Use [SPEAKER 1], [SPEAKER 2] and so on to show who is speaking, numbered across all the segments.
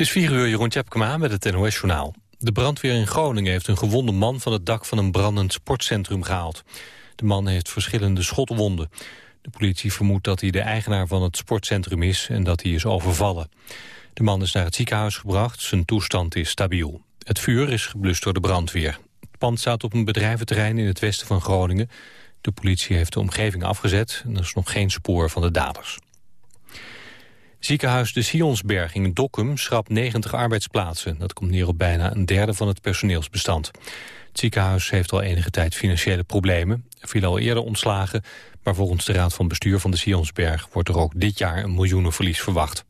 [SPEAKER 1] Het is 4 uur, Jeroen Tjepkema met het NOS-journaal. De brandweer in Groningen heeft een gewonde man van het dak van een brandend sportcentrum gehaald. De man heeft verschillende schotwonden. De politie vermoedt dat hij de eigenaar van het sportcentrum is en dat hij is overvallen. De man is naar het ziekenhuis gebracht, zijn toestand is stabiel. Het vuur is geblust door de brandweer. Het pand staat op een bedrijventerrein in het westen van Groningen. De politie heeft de omgeving afgezet en er is nog geen spoor van de daders. Ziekenhuis de Sionsberg in Dokkum schrapt 90 arbeidsplaatsen. Dat komt neer op bijna een derde van het personeelsbestand. Het ziekenhuis heeft al enige tijd financiële problemen. Er viel al eerder ontslagen, maar volgens de Raad van Bestuur van de Sionsberg... wordt er ook dit jaar een miljoenenverlies verwacht.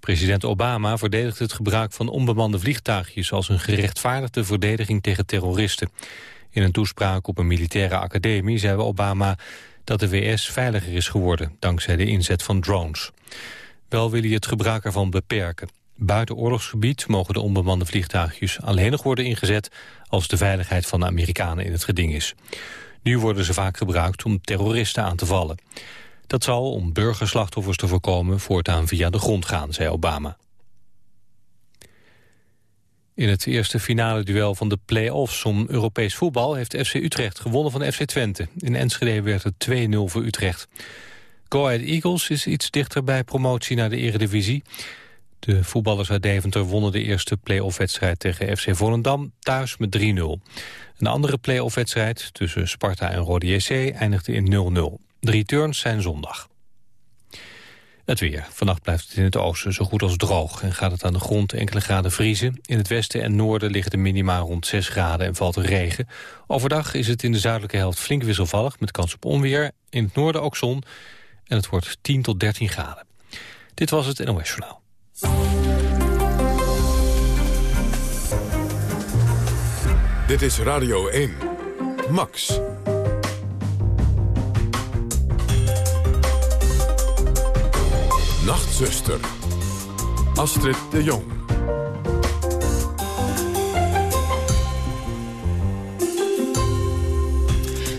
[SPEAKER 1] President Obama verdedigt het gebruik van onbemande vliegtuigjes... als een gerechtvaardigde verdediging tegen terroristen. In een toespraak op een militaire academie zei Obama dat de VS veiliger is geworden dankzij de inzet van drones. Wel wil hij het gebruik ervan beperken. Buiten oorlogsgebied mogen de onbemande vliegtuigjes alleen nog worden ingezet als de veiligheid van de Amerikanen in het geding is. Nu worden ze vaak gebruikt om terroristen aan te vallen. Dat zal, om burgerslachtoffers te voorkomen, voortaan via de grond gaan, zei Obama. In het eerste finale duel van de play-offs om Europees voetbal... heeft FC Utrecht gewonnen van FC Twente. In Enschede werd het 2-0 voor Utrecht. Go Ahead Eagles is iets dichter bij promotie naar de eredivisie. De voetballers uit Deventer wonnen de eerste play-off-wedstrijd tegen FC Volendam thuis met 3-0. Een andere play-off-wedstrijd tussen Sparta en Rode JC eindigde in 0-0. De returns zijn zondag. Het weer. Vannacht blijft het in het oosten zo goed als droog... en gaat het aan de grond enkele graden vriezen. In het westen en noorden liggen de minima rond 6 graden en valt regen. Overdag is het in de zuidelijke helft flink wisselvallig... met kans op onweer. In het noorden ook zon. En het wordt 10 tot 13 graden. Dit was het NOS Journaal.
[SPEAKER 2] Dit is Radio 1. Max. Nachtzuster. Astrid de Jong.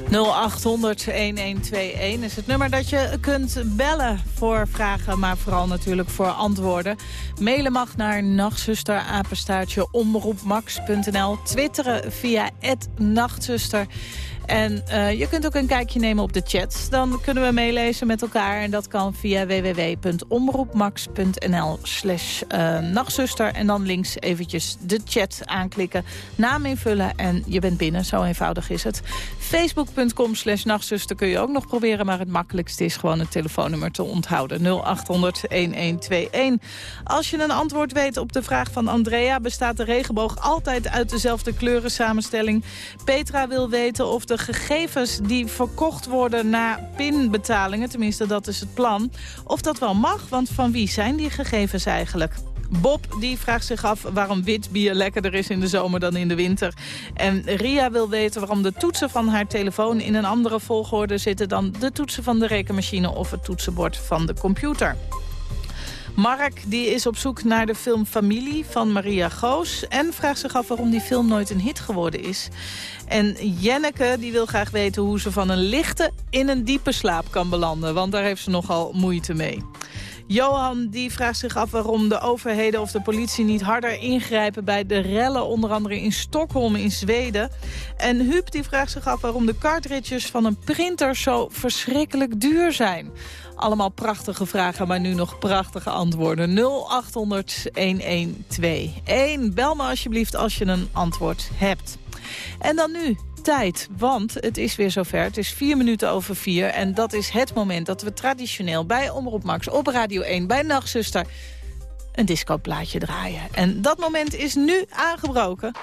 [SPEAKER 3] 0800-1121 is het nummer dat je kunt bellen voor vragen, maar vooral natuurlijk voor antwoorden. Mailen mag naar nachtzusterapenstaartje omroepmax.nl. Twitteren via nachtzuster. En uh, je kunt ook een kijkje nemen op de chat. Dan kunnen we meelezen met elkaar. En dat kan via www.omroepmax.nl slash uh, nachtzuster. En dan links eventjes de chat aanklikken. Naam invullen en je bent binnen. Zo eenvoudig is het. Facebook.com slash nachtzuster kun je ook nog proberen. Maar het makkelijkste is gewoon het telefoonnummer te onthouden. 0800-1121. Als je een antwoord weet op de vraag van Andrea... bestaat de regenboog altijd uit dezelfde kleurensamenstelling. Petra wil weten of de gegevens die verkocht worden na pinbetalingen... tenminste dat is het plan, of dat wel mag. Want van wie zijn die gegevens eigenlijk? Bob die vraagt zich af waarom wit bier lekkerder is in de zomer dan in de winter. En Ria wil weten waarom de toetsen van haar telefoon in een andere volgorde zitten... dan de toetsen van de rekenmachine of het toetsenbord van de computer. Mark die is op zoek naar de film Familie van Maria Goos... en vraagt zich af waarom die film nooit een hit geworden is. En Jenneke die wil graag weten hoe ze van een lichte in een diepe slaap kan belanden. Want daar heeft ze nogal moeite mee. Johan die vraagt zich af waarom de overheden of de politie niet harder ingrijpen bij de rellen, onder andere in Stockholm in Zweden. En Huub die vraagt zich af waarom de cartridges van een printer zo verschrikkelijk duur zijn. Allemaal prachtige vragen, maar nu nog prachtige antwoorden. 0800 1121. Bel me alsjeblieft als je een antwoord hebt. En dan nu tijd, want het is weer zover. Het is vier minuten over vier en dat is het moment dat we traditioneel... bij Omroep Max op Radio 1 bij Nachtzuster een discoplaatje draaien. En dat moment is nu aangebroken.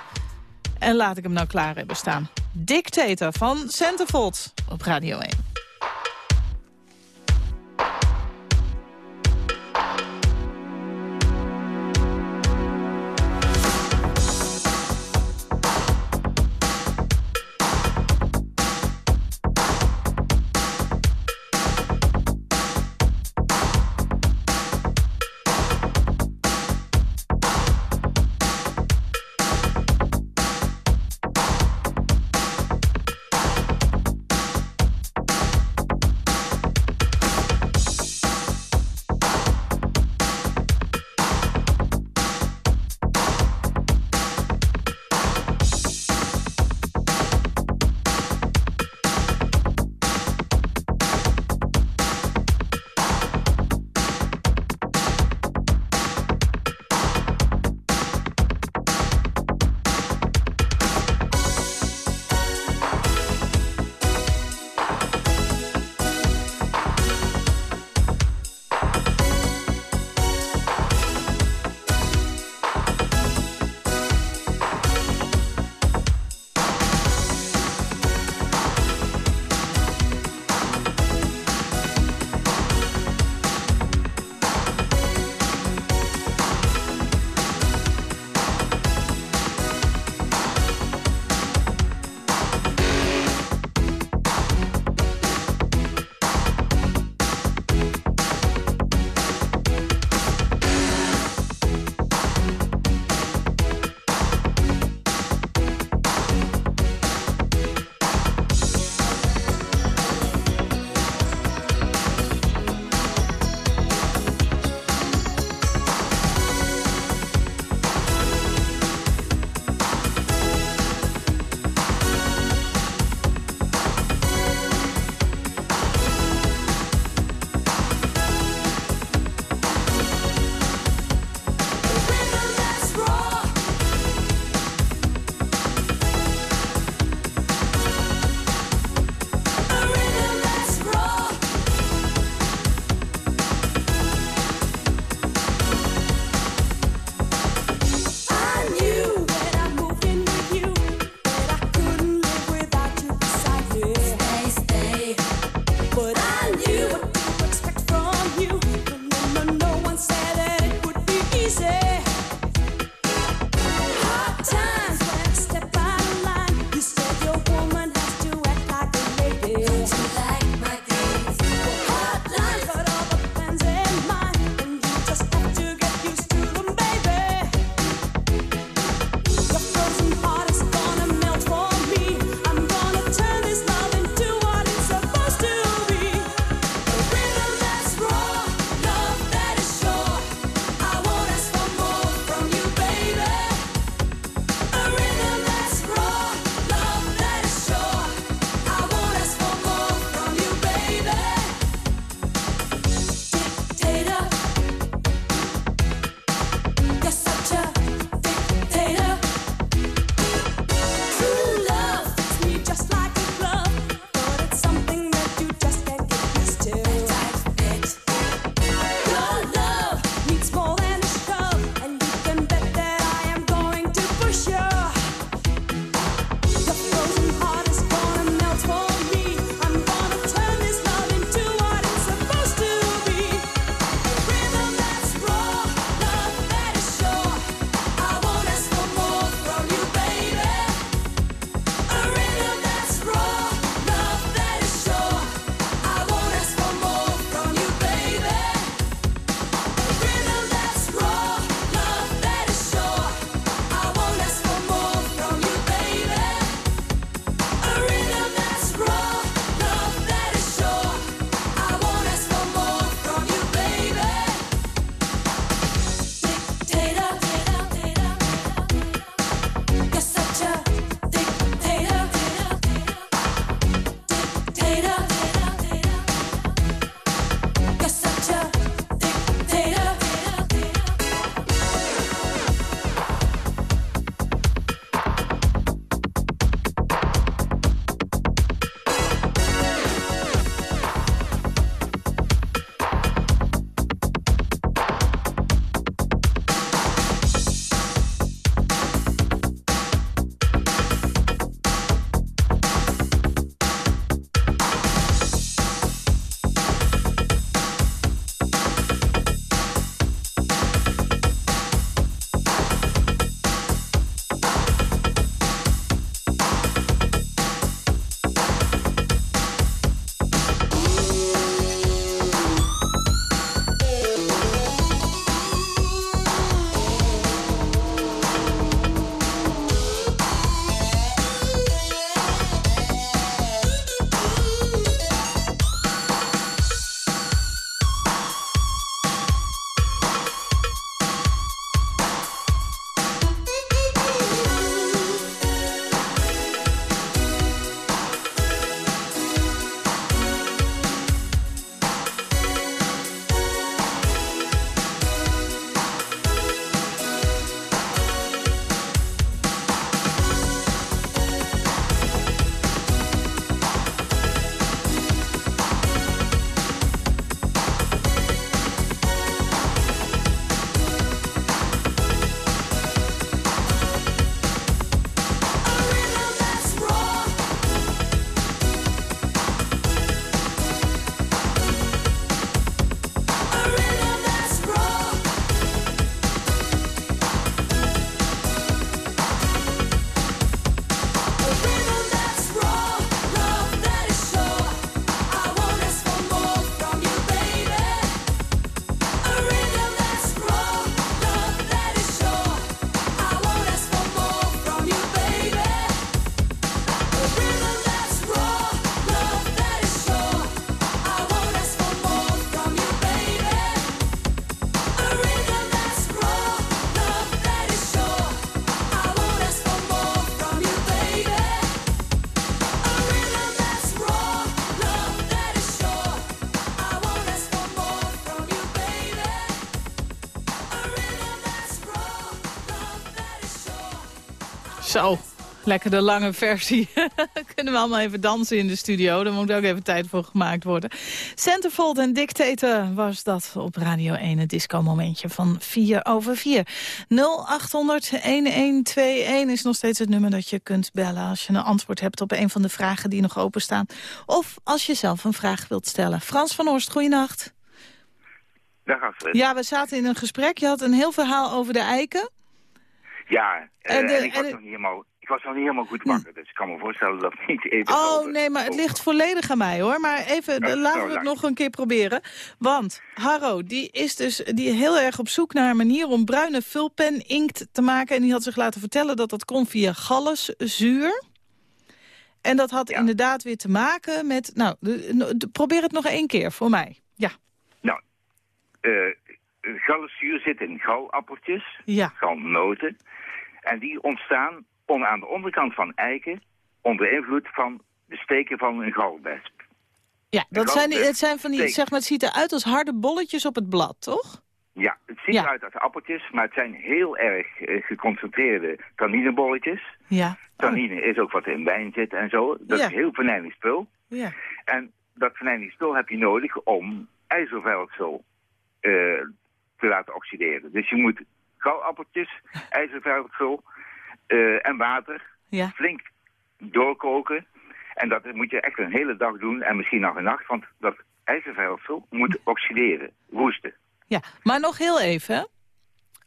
[SPEAKER 3] En laat ik hem nou klaar hebben staan. Dictator van Centerfold op Radio 1. Zo, lekker de lange versie. Kunnen we allemaal even dansen in de studio. Daar moet ook even tijd voor gemaakt worden. Centerfold en Dictator was dat op Radio 1. Het disco-momentje van 4 over 4. 0800-1121 is nog steeds het nummer dat je kunt bellen... als je een antwoord hebt op een van de vragen die nog openstaan. Of als je zelf een vraag wilt stellen. Frans van Horst, goeienacht.
[SPEAKER 4] Dag Astrid.
[SPEAKER 3] Ja, we zaten in een gesprek. Je had een heel verhaal over de eiken.
[SPEAKER 4] Ja,
[SPEAKER 3] En de-
[SPEAKER 4] en ik, was
[SPEAKER 3] en
[SPEAKER 4] nog niet helemaal, ik was nog niet helemaal goed wakker, dus ik kan me voorstellen dat het niet even...
[SPEAKER 3] Oh,
[SPEAKER 4] over-
[SPEAKER 3] nee, maar het ligt volledig aan mij, hoor. Maar even, laten we het nog een keer proberen. Want Harro, die is dus die heel erg op zoek naar een manier... om bruine vulpen inkt te maken. En die had zich laten vertellen dat dat kon via galluszuur. En dat had
[SPEAKER 4] Ja.
[SPEAKER 3] inderdaad weer te maken met... Nou, de- de- probeer het nog één keer voor mij. Ja,
[SPEAKER 4] Nou, gallenzuur zit in galappeltjes,
[SPEAKER 3] ja,
[SPEAKER 4] galnoten. En die ontstaan on, aan de onderkant van eiken onder invloed van de steken van een galwesp.
[SPEAKER 3] ja. Dat zijn, die-
[SPEAKER 4] het.
[SPEAKER 3] zijn van die, zeg maar, het ziet eruit als harde bolletjes op het blad, toch?
[SPEAKER 4] Ja, het ziet
[SPEAKER 3] Ja.
[SPEAKER 4] eruit als appeltjes, maar het zijn heel erg eh, geconcentreerde tanninebolletjes.
[SPEAKER 3] Ja.
[SPEAKER 4] Tannine is ook wat in wijn zit en zo. Dat
[SPEAKER 3] Ja.
[SPEAKER 4] is heel venijnig spul.
[SPEAKER 3] Ja.
[SPEAKER 4] En dat venijnigspul heb je nodig om ijzerveldsel eh, te laten oxideren. Dus je moet gauwappeltjes, ijzerveldsel eh, en water
[SPEAKER 3] Ja.
[SPEAKER 4] flink doorkoken. En dat moet je echt een hele dag doen en misschien nog een nacht, want dat ijzerveldsel moet oxideren, roesten.
[SPEAKER 3] Ja, maar nog heel even.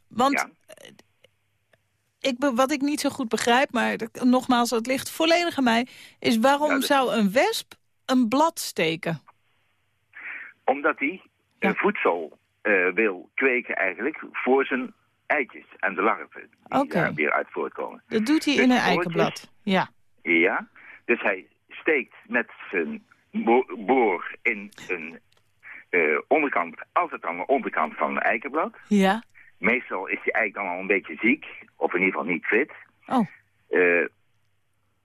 [SPEAKER 3] Want
[SPEAKER 4] Ja.
[SPEAKER 3] ik, be- wat ik niet zo goed begrijp, maar nogmaals, het ligt volledig aan mij... is waarom
[SPEAKER 4] Ja, dat-
[SPEAKER 3] zou een wesp een blad steken?
[SPEAKER 4] Omdat hij
[SPEAKER 3] Ja.
[SPEAKER 4] een voedsel eh, wil kweken eigenlijk voor zijn eitjes en de larven die
[SPEAKER 3] Oké.
[SPEAKER 4] daar weer uit voortkomen.
[SPEAKER 3] Dat doet hij
[SPEAKER 4] Dus
[SPEAKER 3] in een eikenblad. Ja,
[SPEAKER 4] Ja, dus hij steekt met zijn bo- boor in een eh, onderkant, altijd aan de onderkant van een eikenblad.
[SPEAKER 3] ja.
[SPEAKER 4] Meestal is die eik dan al een beetje ziek, of in ieder geval niet fit.
[SPEAKER 3] Oh,
[SPEAKER 4] Eh,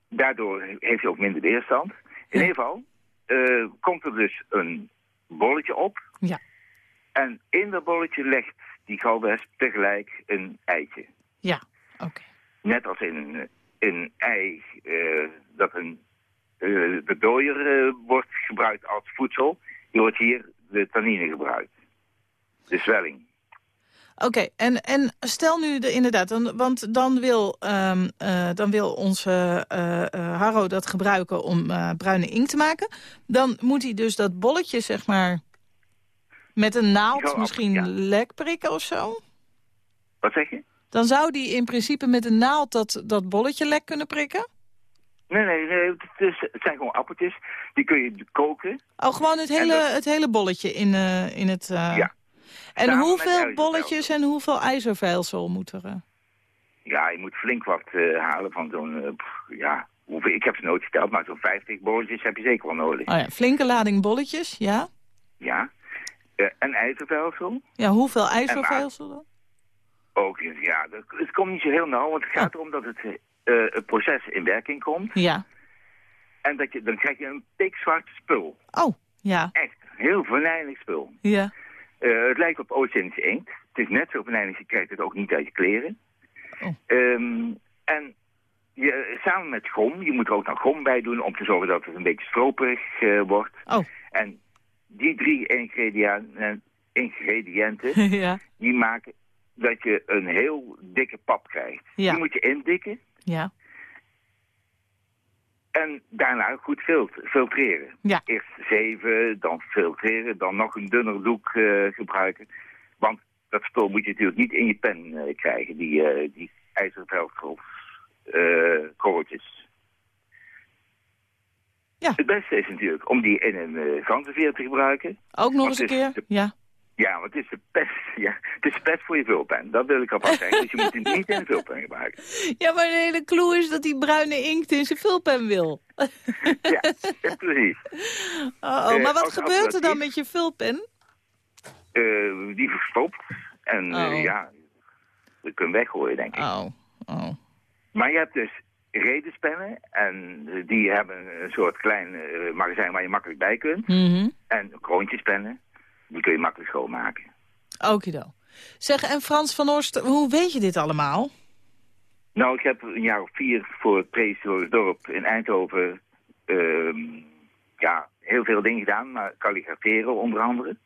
[SPEAKER 4] daardoor heeft hij ook minder weerstand. In
[SPEAKER 3] Ja.
[SPEAKER 4] ieder geval eh, komt er dus een bolletje op.
[SPEAKER 3] ja.
[SPEAKER 4] En in dat bolletje legt die galwesp tegelijk een eitje.
[SPEAKER 3] Ja, oké.
[SPEAKER 4] Net als in een, ei eh, dat een eh, de dooier eh, wordt gebruikt als voedsel, die wordt hier de tannine gebruikt. De zwelling.
[SPEAKER 3] Oké, en, en stel nu de, inderdaad, dan, want dan wil, ehm, eh, dan wil onze eh, Harro dat gebruiken om bruine inkt te maken. Dan moet hij dus dat bolletje, zeg maar, met een naald misschien
[SPEAKER 4] ja.
[SPEAKER 3] lek prikken of zo?
[SPEAKER 4] Wat zeg je?
[SPEAKER 3] Dan zou die in principe met een naald dat, dat bolletje lek kunnen prikken?
[SPEAKER 4] Nee, nee, nee het, is, het zijn gewoon appeltjes. Die kun je koken.
[SPEAKER 3] Oh, gewoon het hele,
[SPEAKER 4] dat-
[SPEAKER 3] het hele bolletje in, eh, in het... eh,
[SPEAKER 4] Ja.
[SPEAKER 3] En
[SPEAKER 4] Samen
[SPEAKER 3] hoeveel bolletjes en hoeveel ijzerveilsel moet er? eh?
[SPEAKER 4] Ja, je moet flink wat halen van zo'n, ja, hoeveel, ik heb ze nooit geteld, maar zo'n 50 bolletjes heb je zeker wel nodig.
[SPEAKER 3] Oh ja, flinke lading bolletjes, ja.
[SPEAKER 4] Ja. Eh, en ijzerveldsel.
[SPEAKER 3] Ja, hoeveel ijzerveilsel dan?
[SPEAKER 4] Ook, ja, het komt niet zo heel nauw, want het gaat erom dat het, eh, het proces in werking komt.
[SPEAKER 3] Ja.
[SPEAKER 4] En dat je, dan krijg je een pikzwart spul.
[SPEAKER 3] Oh, ja.
[SPEAKER 4] Echt, heel venijnig spul.
[SPEAKER 3] Ja.
[SPEAKER 4] Eh, het lijkt op oceanische inkt. Het is net zo venijnig, je krijgt het ook niet uit je kleren.
[SPEAKER 3] Oh.
[SPEAKER 4] Ehm, en je, samen met gom, je moet er ook nog gom bij doen om te zorgen dat het een beetje stroperig wordt.
[SPEAKER 3] Oh,
[SPEAKER 4] En die drie ingrediënten, ingrediënten
[SPEAKER 3] ja.
[SPEAKER 4] die maken dat je een heel dikke pap krijgt.
[SPEAKER 3] Ja.
[SPEAKER 4] Die moet je indikken
[SPEAKER 3] Ja.
[SPEAKER 4] en daarna goed fil- filtreren.
[SPEAKER 3] Ja.
[SPEAKER 4] Eerst zeven, dan filtreren, dan nog een dunner doek eh, gebruiken. Want dat spul moet je natuurlijk niet in je pen eh, krijgen, die, eh die korreltjes.
[SPEAKER 3] Ja.
[SPEAKER 4] Het beste is natuurlijk om die in een eh ganzenveer te gebruiken.
[SPEAKER 3] Ook nog eens een keer?
[SPEAKER 4] de-
[SPEAKER 3] Ja.
[SPEAKER 4] Ja, want het is de pest, ja, het is pest voor je vulpen. Dat wil ik alvast zeggen. Dus je moet het niet in een vulpen gebruiken.
[SPEAKER 3] Ja, maar de hele clue is dat hij bruine inkt in zijn vulpen wil.
[SPEAKER 4] Ja, ja, precies.
[SPEAKER 3] Oh, oh,
[SPEAKER 4] Eh,
[SPEAKER 3] maar wat gebeurt er dan met je vulpen?
[SPEAKER 4] Eh, die verstopt. En
[SPEAKER 3] Oh.
[SPEAKER 4] ja, we kunnen weggooien, denk ik.
[SPEAKER 3] Oh, oh.
[SPEAKER 4] Maar je hebt dus redenspennen. En eh, die hebben een soort klein eh, magazijn waar je makkelijk bij kunt.
[SPEAKER 3] Mhm.
[SPEAKER 4] En kroontjespennen. Die kun je makkelijk schoonmaken.
[SPEAKER 3] Okido. Zeg, en Frans van Orst, hoe weet je dit allemaal?
[SPEAKER 4] Nou, ik heb een jaar of vier voor het prehistorisch dorp in Eindhoven... ehm, ja, heel veel dingen gedaan, maar kalligraferen onder andere.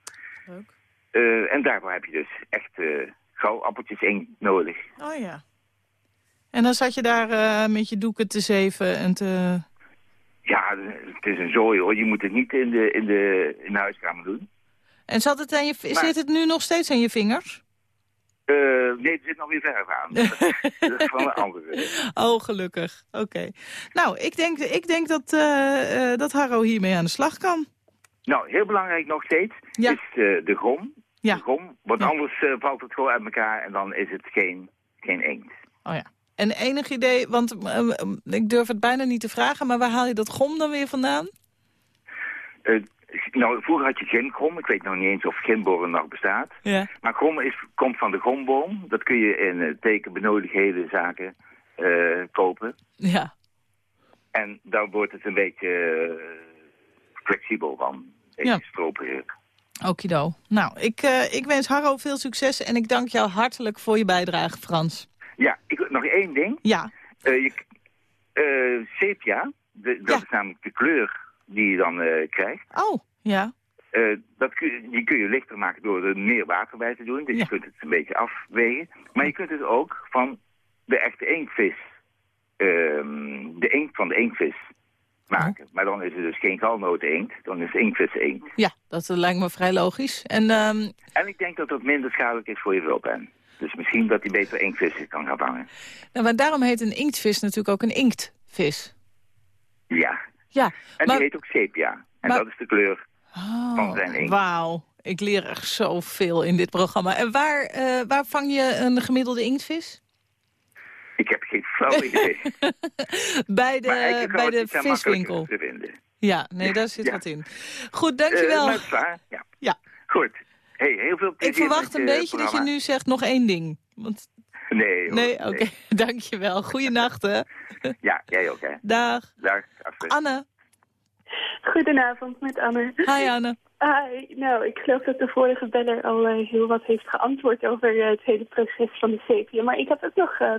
[SPEAKER 3] Leuk.
[SPEAKER 4] Eh, en daarvoor heb je dus echt uh, gauw appeltjes in nodig.
[SPEAKER 3] Oh ja. En dan zat je daar uh, met je doeken te zeven en te...
[SPEAKER 4] Ja, het is een zooi hoor. Je moet het niet in de, in de, in de huiskamer doen.
[SPEAKER 3] En zat het aan je, maar... zit het nu nog steeds aan je vingers?
[SPEAKER 4] Uh, nee, er zit nog weer verf aan. dat is van een andere.
[SPEAKER 3] Oh, gelukkig. Oké. Okay. Nou, ik denk, ik denk dat, uh, uh, dat Harro hiermee aan de slag kan.
[SPEAKER 4] Nou, heel belangrijk nog steeds
[SPEAKER 3] ja.
[SPEAKER 4] is de grom.
[SPEAKER 3] Ja.
[SPEAKER 4] De grom, want
[SPEAKER 3] ja.
[SPEAKER 4] anders valt het gewoon uit elkaar en dan is het geen, geen inkt.
[SPEAKER 3] Oh ja. En enig idee, want ik durf het bijna niet te vragen, maar waar haal je dat gom dan weer vandaan?
[SPEAKER 4] Nou, vroeger had je gymgrom. Ik weet nog niet eens of gymboren nog bestaat.
[SPEAKER 3] Ja.
[SPEAKER 4] Maar grom is, komt van de gromboom. Dat kun je in uh, tekenbenodigheden zaken kopen.
[SPEAKER 3] Ja.
[SPEAKER 4] En dan wordt het een beetje flexibel van.
[SPEAKER 3] Ja.
[SPEAKER 4] stroperig.
[SPEAKER 3] Okido. Nou, ik, ik wens Harro veel succes en ik dank jou hartelijk voor je bijdrage, Frans.
[SPEAKER 4] Ja, ik, nog één ding.
[SPEAKER 3] Ja.
[SPEAKER 4] Je, uh, sepia, de, dat
[SPEAKER 3] Ja.
[SPEAKER 4] is namelijk de kleur die je dan uh, krijgt.
[SPEAKER 3] Oh, ja.
[SPEAKER 4] Uh, dat kun, je- die kun je lichter maken door er meer water bij te doen. Dus
[SPEAKER 3] Ja.
[SPEAKER 4] je kunt het een beetje afwegen. Maar je kunt het ook van de echte inktvis, ehm, de inkt van de inktvis maken.
[SPEAKER 3] Oh.
[SPEAKER 4] Maar dan is het dus geen galnoten inkt, dan is het inktvis inkt.
[SPEAKER 3] Ja, dat lijkt me vrij logisch. En ehm,
[SPEAKER 4] En ik denk dat dat minder schadelijk is voor je vulpen. Dus misschien dat hij beter inktvissen kan gaan vangen.
[SPEAKER 3] nou, maar daarom heet een inktvis natuurlijk ook een inktvis.
[SPEAKER 4] Ja.
[SPEAKER 3] Ja,
[SPEAKER 4] En
[SPEAKER 3] maar...
[SPEAKER 4] die heet ook sepia. En
[SPEAKER 3] maar-
[SPEAKER 4] dat is de kleur. van
[SPEAKER 3] Oh,
[SPEAKER 4] zijn inkt.
[SPEAKER 3] wauw. Ik leer echt zoveel in dit programma. En waar, eh, waar vang je een gemiddelde inktvis?
[SPEAKER 4] Ik heb geen flauw idee.
[SPEAKER 3] bij
[SPEAKER 4] maar
[SPEAKER 3] de, bij de viswinkel.
[SPEAKER 4] makkelijker te vinden.
[SPEAKER 3] Ja, nee, daar zit
[SPEAKER 4] Ja.
[SPEAKER 3] wat in. Goed,
[SPEAKER 4] Eh,
[SPEAKER 3] dankjewel.
[SPEAKER 4] maar het is waar, ja.
[SPEAKER 3] Ja.
[SPEAKER 4] Goed. Hey, heel veel plezier
[SPEAKER 3] ik verwacht een
[SPEAKER 4] je
[SPEAKER 3] beetje dat je nu zegt nog één ding. Want,
[SPEAKER 4] Nee, hoor,
[SPEAKER 3] nee, oké. Dankjewel. Goeienacht, hè.
[SPEAKER 4] Ja, jij ook, hè.
[SPEAKER 3] Dag.
[SPEAKER 4] Dag, Astrid.
[SPEAKER 3] Anne.
[SPEAKER 5] Goedenavond met Anne.
[SPEAKER 3] Hi, Anne.
[SPEAKER 5] Hi. Nou, ik geloof dat de vorige beller al eh, heel wat heeft geantwoord over eh, het hele proces van de sepia. Maar ik heb ook nog eh,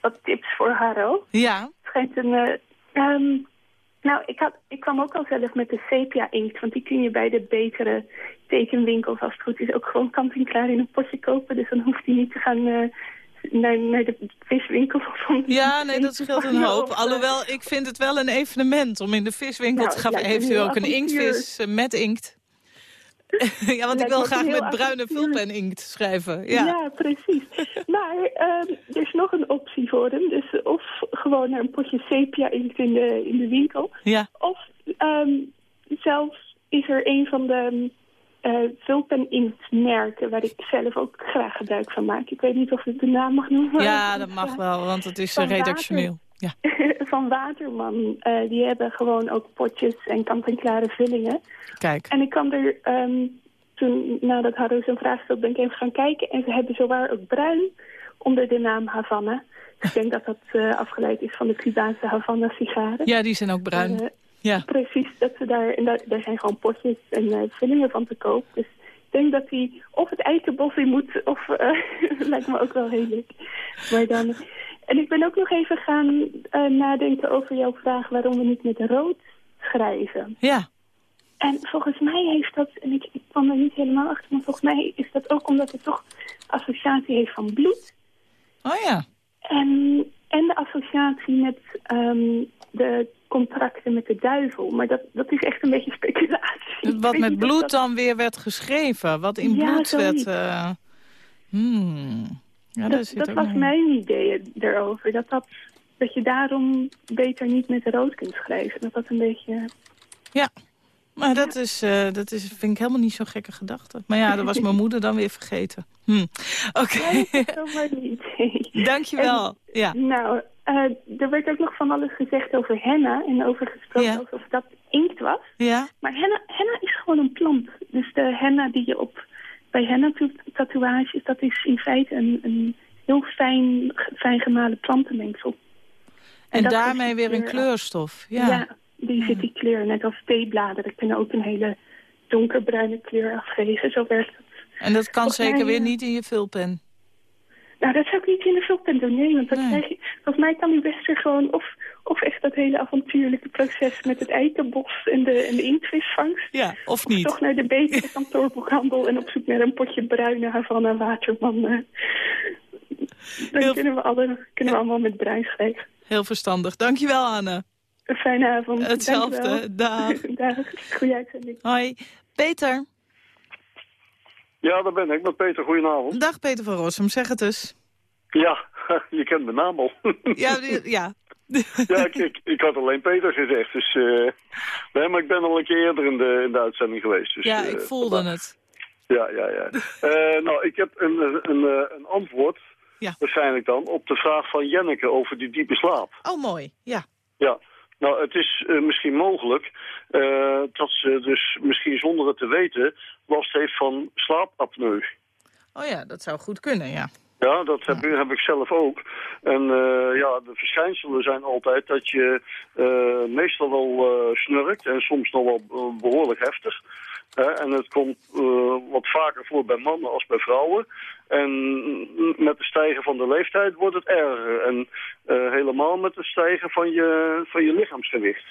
[SPEAKER 5] wat tips voor Haro.
[SPEAKER 3] Ja.
[SPEAKER 5] Het schijnt een... eh, ehm, nou, ik, had, ik kwam ook al zelf met de sepia-inkt, want die kun je bij de betere tekenwinkels, als het goed is, ook gewoon kant-en-klaar in een potje kopen. Dus dan hoeft die niet te gaan eh, naar, naar de viswinkel. Of
[SPEAKER 3] Ja, nee, dat scheelt een hoop. Alhoewel, ik vind het wel een evenement om in de viswinkel
[SPEAKER 5] Nou,
[SPEAKER 3] te gaan. Heeft u ook een inktvis eh, met inkt? ja, want ik wil graag met bruine vulpen inkt schrijven.
[SPEAKER 5] Ja,
[SPEAKER 3] Ja.
[SPEAKER 5] precies. maar ehm, er is nog een optie voor hem. Dus of gewoon naar een potje sepia-inkt in de, in de winkel.
[SPEAKER 3] Ja.
[SPEAKER 5] Of ehm, zelfs is er een van de eh vulpen-inktmerken... waar ik zelf ook graag gebruik van maak. Ik weet niet of ik de naam mag noemen.
[SPEAKER 3] ja, dat mag wel, want het is redactioneel. Ja.
[SPEAKER 5] van Waterman. Eh, die hebben gewoon ook potjes en kant-en-klare vullingen.
[SPEAKER 3] Kijk.
[SPEAKER 5] En ik kwam er, ehm, toen nadat Harro zijn vraag stelde, ben ik even gaan kijken. En ze hebben zowaar ook bruin onder de naam Havana. Ik denk dat dat eh, afgeleid is van de Cubaanse Havana-sigaren.
[SPEAKER 3] Ja, die zijn ook bruin.
[SPEAKER 5] Eh,
[SPEAKER 3] Ja.
[SPEAKER 5] Precies, dat ze daar, en daar, daar zijn gewoon potjes en vullingen van te koop. Dus ik denk dat hij of het eikenbos in moet, of lijkt me ook wel heel leuk. Maar dan, en ik ben ook nog even gaan eh, nadenken over jouw vraag waarom we niet met rood schrijven.
[SPEAKER 3] Ja.
[SPEAKER 5] En volgens mij heeft dat, en ik, ik kwam er niet helemaal achter, maar volgens mij is dat ook omdat het toch associatie heeft van bloed.
[SPEAKER 3] Oh ja.
[SPEAKER 5] En, en de associatie met ehm, de contracten met de duivel. Maar dat, dat is echt een beetje speculatie.
[SPEAKER 3] Wat met bloed
[SPEAKER 5] dat-
[SPEAKER 3] dan weer werd geschreven. Wat in
[SPEAKER 5] Ja,
[SPEAKER 3] bloed werd... eh, hmm. Ja,
[SPEAKER 5] dat was mijn idee erover. Dat, dat, dat je daarom beter niet met rood kunt schrijven. Dat dat een beetje...
[SPEAKER 3] Ja. Maar dat, is, eh, dat is, vind ik helemaal niet zo'n gekke gedachte. Maar ja, dat was mijn moeder dan weer vergeten. Hm. Oké,
[SPEAKER 5] Ja, dat is zomaar een idee.
[SPEAKER 3] dankjewel. Ja.
[SPEAKER 5] Nou, eh, er werd ook nog van alles gezegd over henna. En over gesproken
[SPEAKER 3] Ja.
[SPEAKER 5] alsof dat inkt was.
[SPEAKER 3] Ja?
[SPEAKER 5] Maar henna, henna is gewoon een plant. Dus de henna die je op bij henna-tatoeages, dat is in feite een, een heel fijn, fijn gemalen plantenmengsel.
[SPEAKER 3] En
[SPEAKER 5] dat
[SPEAKER 3] daarmee weer een
[SPEAKER 5] kleur.
[SPEAKER 3] kleurstof. Ja.
[SPEAKER 5] Ja, die zit die kleur. Net als theebladeren kunnen ook een hele donkerbruine kleur afgeven. Zo werkt het.
[SPEAKER 3] En dat kan zeker
[SPEAKER 5] mij,
[SPEAKER 3] weer
[SPEAKER 5] eh,
[SPEAKER 3] niet in je vulpen.
[SPEAKER 5] Nou, dat zou ik niet in de vulpen doen, nee. Want dan
[SPEAKER 3] Nee.
[SPEAKER 5] krijg je, volgens mij kan u best weer gewoon... Of, of echt dat hele avontuurlijke proces met het eikenbos en de, en de inktvisvangst.
[SPEAKER 3] Ja, of
[SPEAKER 5] Of
[SPEAKER 3] niet?
[SPEAKER 5] toch naar de betere kantoorboekhandel en op zoek naar een potje bruine Havana Waterman. eh. Dan
[SPEAKER 3] Heel-
[SPEAKER 5] kunnen, we alle, kunnen we allemaal met bruin schrijven.
[SPEAKER 3] Heel verstandig. Dankjewel, Anne.
[SPEAKER 5] Een fijne avond.
[SPEAKER 3] Hetzelfde.
[SPEAKER 5] Dankjewel.
[SPEAKER 3] Dag.
[SPEAKER 5] Dag. Goeie uitzending.
[SPEAKER 3] Hoi. Peter.
[SPEAKER 6] Ja, daar ben ik met Peter. Goedenavond.
[SPEAKER 3] Dag Peter van Rossum, zeg het dus.
[SPEAKER 6] Ja, je kent mijn naam al.
[SPEAKER 3] Ja, ja.
[SPEAKER 6] ja, ik, ik, ik had alleen Peter gezegd. Dus, eh, nee, maar ik ben al een keer eerder in de, in de uitzending geweest. Dus,
[SPEAKER 3] ja,
[SPEAKER 6] eh,
[SPEAKER 3] ik voelde het.
[SPEAKER 6] Ja, ja, ja. Eh, nou, ik heb een, een, een, antwoord,
[SPEAKER 3] Ja.
[SPEAKER 6] waarschijnlijk dan, op de vraag van Jenneke over die diepe slaap.
[SPEAKER 3] Oh, mooi. Ja.
[SPEAKER 6] Ja, nou, het is misschien mogelijk dat ze dus misschien zonder het te weten last heeft van slaapapneu.
[SPEAKER 3] Oh ja, dat zou goed kunnen, ja.
[SPEAKER 6] Ja, dat heb, heb ik zelf ook. En eh, ja, de verschijnselen zijn altijd dat je eh, meestal wel eh, snurkt en soms nog wel eh, behoorlijk heftig. En het komt wat vaker voor bij mannen als bij vrouwen. En met het stijgen van de leeftijd wordt het erger. En helemaal met het stijgen van je, van je lichaamsgewicht.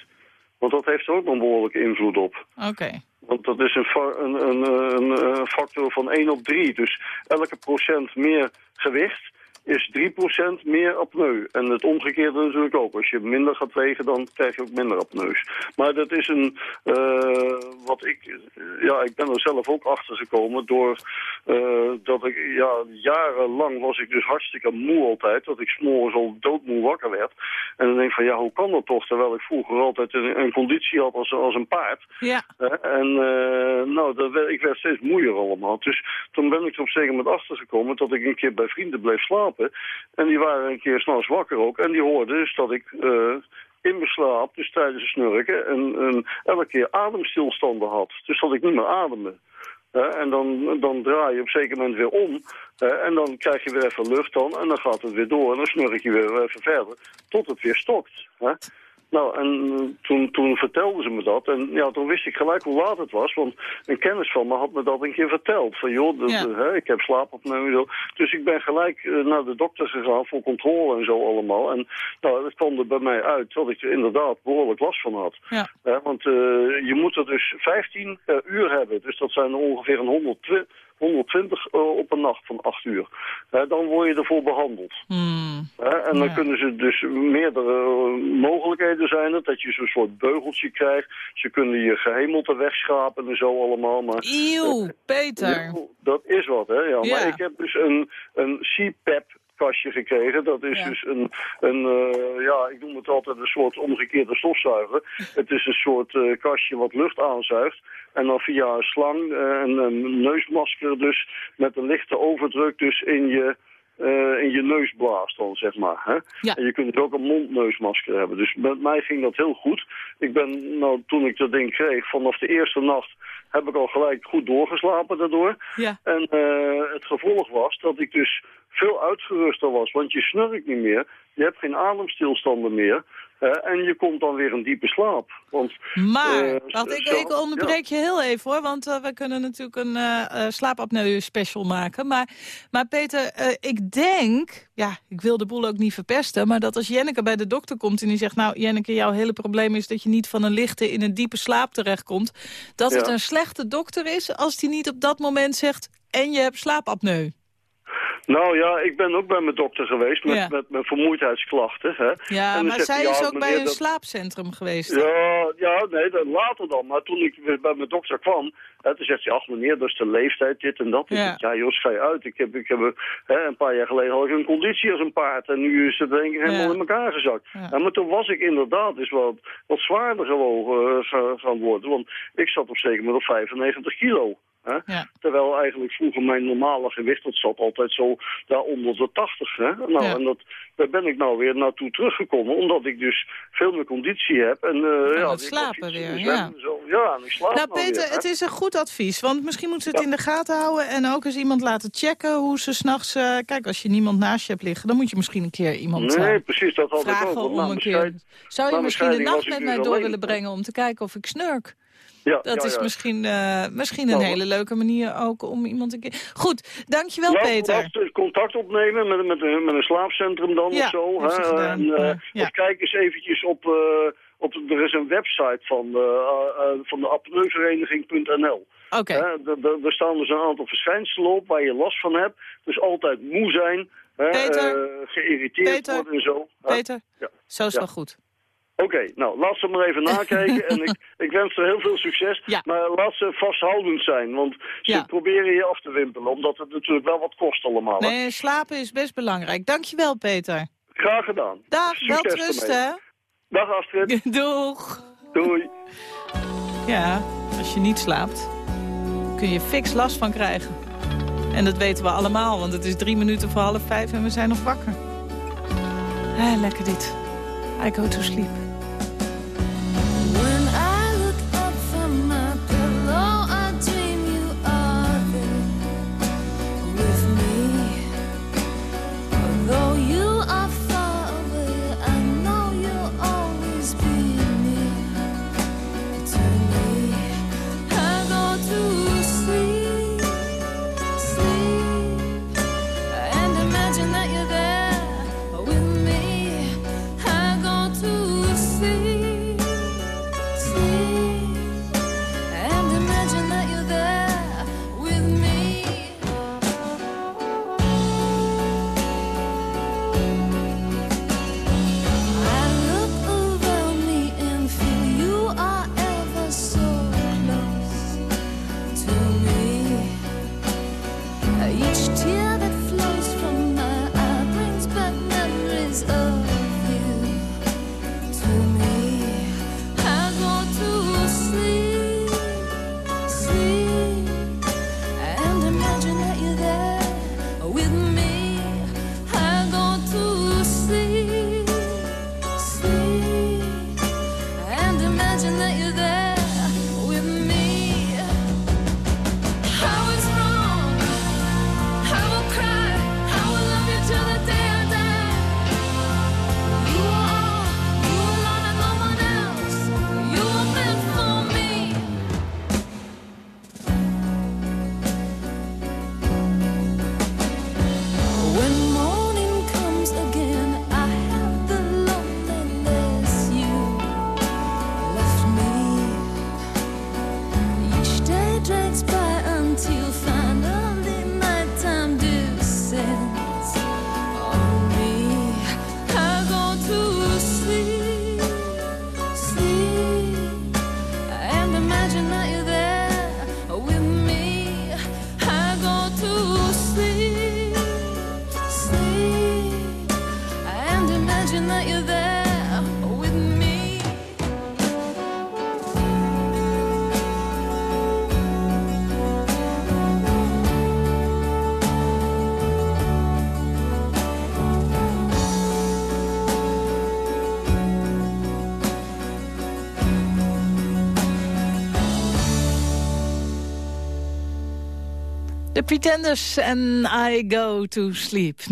[SPEAKER 6] Want dat heeft er ook nog een behoorlijke invloed op.
[SPEAKER 3] Oké.
[SPEAKER 6] Want dat is een, een, een, een factor van 1 op 3. Dus elke procent meer gewicht is 3% meer apneu. En het omgekeerde natuurlijk ook. Als je minder gaat wegen, dan krijg je ook minder apneus. Maar dat is een, eh, wat ik, ja, ik ben er zelf ook achter gekomen door eh, dat ik, ja, jarenlang was ik dus hartstikke moe altijd. Dat ik s'morgens al doodmoe wakker werd. En dan denk ik van, ja, hoe kan dat toch? Terwijl ik vroeger altijd een, een conditie had als, als een paard.
[SPEAKER 3] Ja.
[SPEAKER 6] Hè, En eh, nou, dat werd, ik werd steeds moeier allemaal. Dus toen ben ik er op zeker moment achter gekomen dat ik een keer bij vrienden bleef slapen. En die waren een keer s'nachts wakker ook. En die hoorden dus dat ik eh, in mijn slaap, dus tijdens het snurken, een, elke keer ademstilstanden had. Dus dat ik niet meer ademde. En dan, dan draai je op een zeker moment weer om. en dan krijg je weer even lucht dan. En dan gaat het weer door. En dan snurk je weer even verder. Tot het weer stokt. Hè. Nou, en eh, toen, toen vertelden ze me dat. En ja, toen wist ik gelijk hoe laat het was. Want een kennis van me had me dat een keer verteld. Van joh, dat,
[SPEAKER 3] Ja.
[SPEAKER 6] eh, hè, ik heb slaapapneu. Dus ik ben gelijk eh, naar de dokter gegaan voor controle en zo allemaal. En nou, het kwam er bij mij uit dat ik er inderdaad behoorlijk last van had.
[SPEAKER 3] Ja.
[SPEAKER 6] Want je moet er dus 15 per uur hebben. Dus dat zijn ongeveer een 120, 120 eh, op een nacht van 8 uur. Dan word je ervoor behandeld.
[SPEAKER 3] Hmm.
[SPEAKER 6] En dan
[SPEAKER 3] Ja.
[SPEAKER 6] kunnen ze dus meerdere eh, mogelijkheden zijn. Het, dat je zo'n soort beugeltje krijgt. Ze kunnen je gehemelte wegschrapen en zo allemaal. Maar
[SPEAKER 3] Eeuw, Peter.
[SPEAKER 6] ja, dat is wat, hè? Ja.
[SPEAKER 3] Ja.
[SPEAKER 6] Maar ik heb dus een, een CPAP kastje gekregen. Dat is
[SPEAKER 3] Ja.
[SPEAKER 6] dus een, een eh, ja, ik noem het altijd een soort omgekeerde stofzuiger. het is een soort eh, kastje wat lucht aanzuigt. En dan via een slang eh, en een neusmasker dus met een lichte overdruk dus in je... eh, in je neus blaast dan, zeg maar. Hè?
[SPEAKER 3] Ja.
[SPEAKER 6] En je kunt ook een mondneusmasker hebben. Dus met mij ging dat heel goed. Ik ben, nou, toen ik dat ding kreeg, vanaf de eerste nacht heb ik al gelijk goed doorgeslapen daardoor.
[SPEAKER 3] Ja.
[SPEAKER 6] En eh, het gevolg was dat ik dus veel uitgeruster was. Want je snurkt niet meer, je hebt geen ademstilstanden meer. Eh, en je komt dan weer in diepe slaap. Want,
[SPEAKER 3] Maar,
[SPEAKER 6] eh,
[SPEAKER 3] wacht, ik, ik onderbreek je heel even hoor, want eh, we kunnen natuurlijk een eh, slaapapneu special maken. Maar, maar Peter, ik denk, ja, ik wil de boel ook niet verpesten, maar dat als Jenneke bij de dokter komt en die zegt, nou Jenneke, jouw hele probleem is dat je niet van een lichte in een diepe slaap terechtkomt, dat het een slechte dokter is als die niet op dat moment zegt, en je hebt slaapapneu.
[SPEAKER 6] Nou ja, ik ben ook bij mijn dokter geweest met,
[SPEAKER 3] Ja.
[SPEAKER 6] met mijn vermoeidheidsklachten. Hè.
[SPEAKER 3] Ja, maar zij is ook bij een
[SPEAKER 6] dat-
[SPEAKER 3] slaapcentrum geweest. hè?
[SPEAKER 6] Ja, ja, nee, dat later dan. Maar toen ik bij mijn dokter kwam, hè, toen zegt hij, ach meneer, dat is de leeftijd, dit en dat. Ik
[SPEAKER 3] Ja.
[SPEAKER 6] zeg, Ja, joh, ga je uit. Ik heb, ik heb hè, een paar jaar geleden had ik een conditie als een paard. En nu is het denk ik helemaal
[SPEAKER 3] Ja.
[SPEAKER 6] in elkaar gezakt.
[SPEAKER 3] Ja.
[SPEAKER 6] Maar toen was ik inderdaad dus wat, wat zwaarder gewogen ga- gaan worden. Want ik zat op zeker moment op 95 kilo. Hè?
[SPEAKER 3] Ja.
[SPEAKER 6] Terwijl eigenlijk vroeger mijn normale gewicht, dat zat altijd zo daar onder de 80. Hè? Nou,
[SPEAKER 3] Ja.
[SPEAKER 6] en dat, daar ben ik nou weer naartoe teruggekomen, omdat ik dus veel meer conditie heb. En, eh ja, die
[SPEAKER 3] slapen weer,
[SPEAKER 6] en
[SPEAKER 3] ja.
[SPEAKER 6] en Zo. Ja, en ik slaap
[SPEAKER 3] Nou
[SPEAKER 6] nou
[SPEAKER 3] Peter,
[SPEAKER 6] weer,
[SPEAKER 3] het is een goed advies. Want misschien moeten ze het
[SPEAKER 6] Ja.
[SPEAKER 3] in de gaten houden... en ook eens iemand laten checken hoe ze s'nachts... eh kijk, als je niemand naast je hebt liggen... dan moet je misschien een keer iemand
[SPEAKER 6] Nee,
[SPEAKER 3] eh,
[SPEAKER 6] precies, dat had ik ook.
[SPEAKER 3] om een keer... Zou je misschien de nacht met
[SPEAKER 6] dus
[SPEAKER 3] mij door willen brengen... om te kijken of ik snurk?
[SPEAKER 6] Ja,
[SPEAKER 3] Dat
[SPEAKER 6] ja,
[SPEAKER 3] is
[SPEAKER 6] ja.
[SPEAKER 3] misschien, eh, misschien een
[SPEAKER 6] Nou,
[SPEAKER 3] hele leuke manier ook om iemand een keer... Goed, dankjewel
[SPEAKER 6] Ja,
[SPEAKER 3] Peter.
[SPEAKER 6] dus contact opnemen met, met, een- met een slaapcentrum dan of zo. hè, en. Of kijk eens eventjes op, eh, op... Er is een website van, van de apneuvereniging.nl.
[SPEAKER 3] Oké,
[SPEAKER 6] Daar staan dus een aantal verschijnselen op waar je last van hebt. Dus altijd moe zijn,
[SPEAKER 3] Peter?
[SPEAKER 6] geïrriteerd
[SPEAKER 3] Peter?
[SPEAKER 6] worden en zo.
[SPEAKER 3] Peter, zo is
[SPEAKER 6] Ja.
[SPEAKER 3] wel goed.
[SPEAKER 6] Oké, nou, laat ze maar even nakijken. en ik, ik wens er heel veel succes.
[SPEAKER 3] Ja.
[SPEAKER 6] Maar laat ze vasthoudend zijn, want ze
[SPEAKER 3] Ja.
[SPEAKER 6] proberen je af te wimpelen. Omdat het natuurlijk wel wat kost allemaal. hè.
[SPEAKER 3] Nee, slapen is best belangrijk. Dankjewel Peter.
[SPEAKER 6] Graag gedaan.
[SPEAKER 3] Dag,
[SPEAKER 6] Succes
[SPEAKER 3] wel rusten.
[SPEAKER 6] ermee.
[SPEAKER 3] hè?
[SPEAKER 6] Dag Astrid.
[SPEAKER 3] Doeg.
[SPEAKER 6] Doei.
[SPEAKER 3] Ja, als je niet slaapt, kun je fix last van krijgen. En dat weten we allemaal, want het is drie minuten voor half vijf en we zijn nog wakker. Ah, lekker dit. I go to sleep. Pretenders en I Go to Sleep. 0800-1121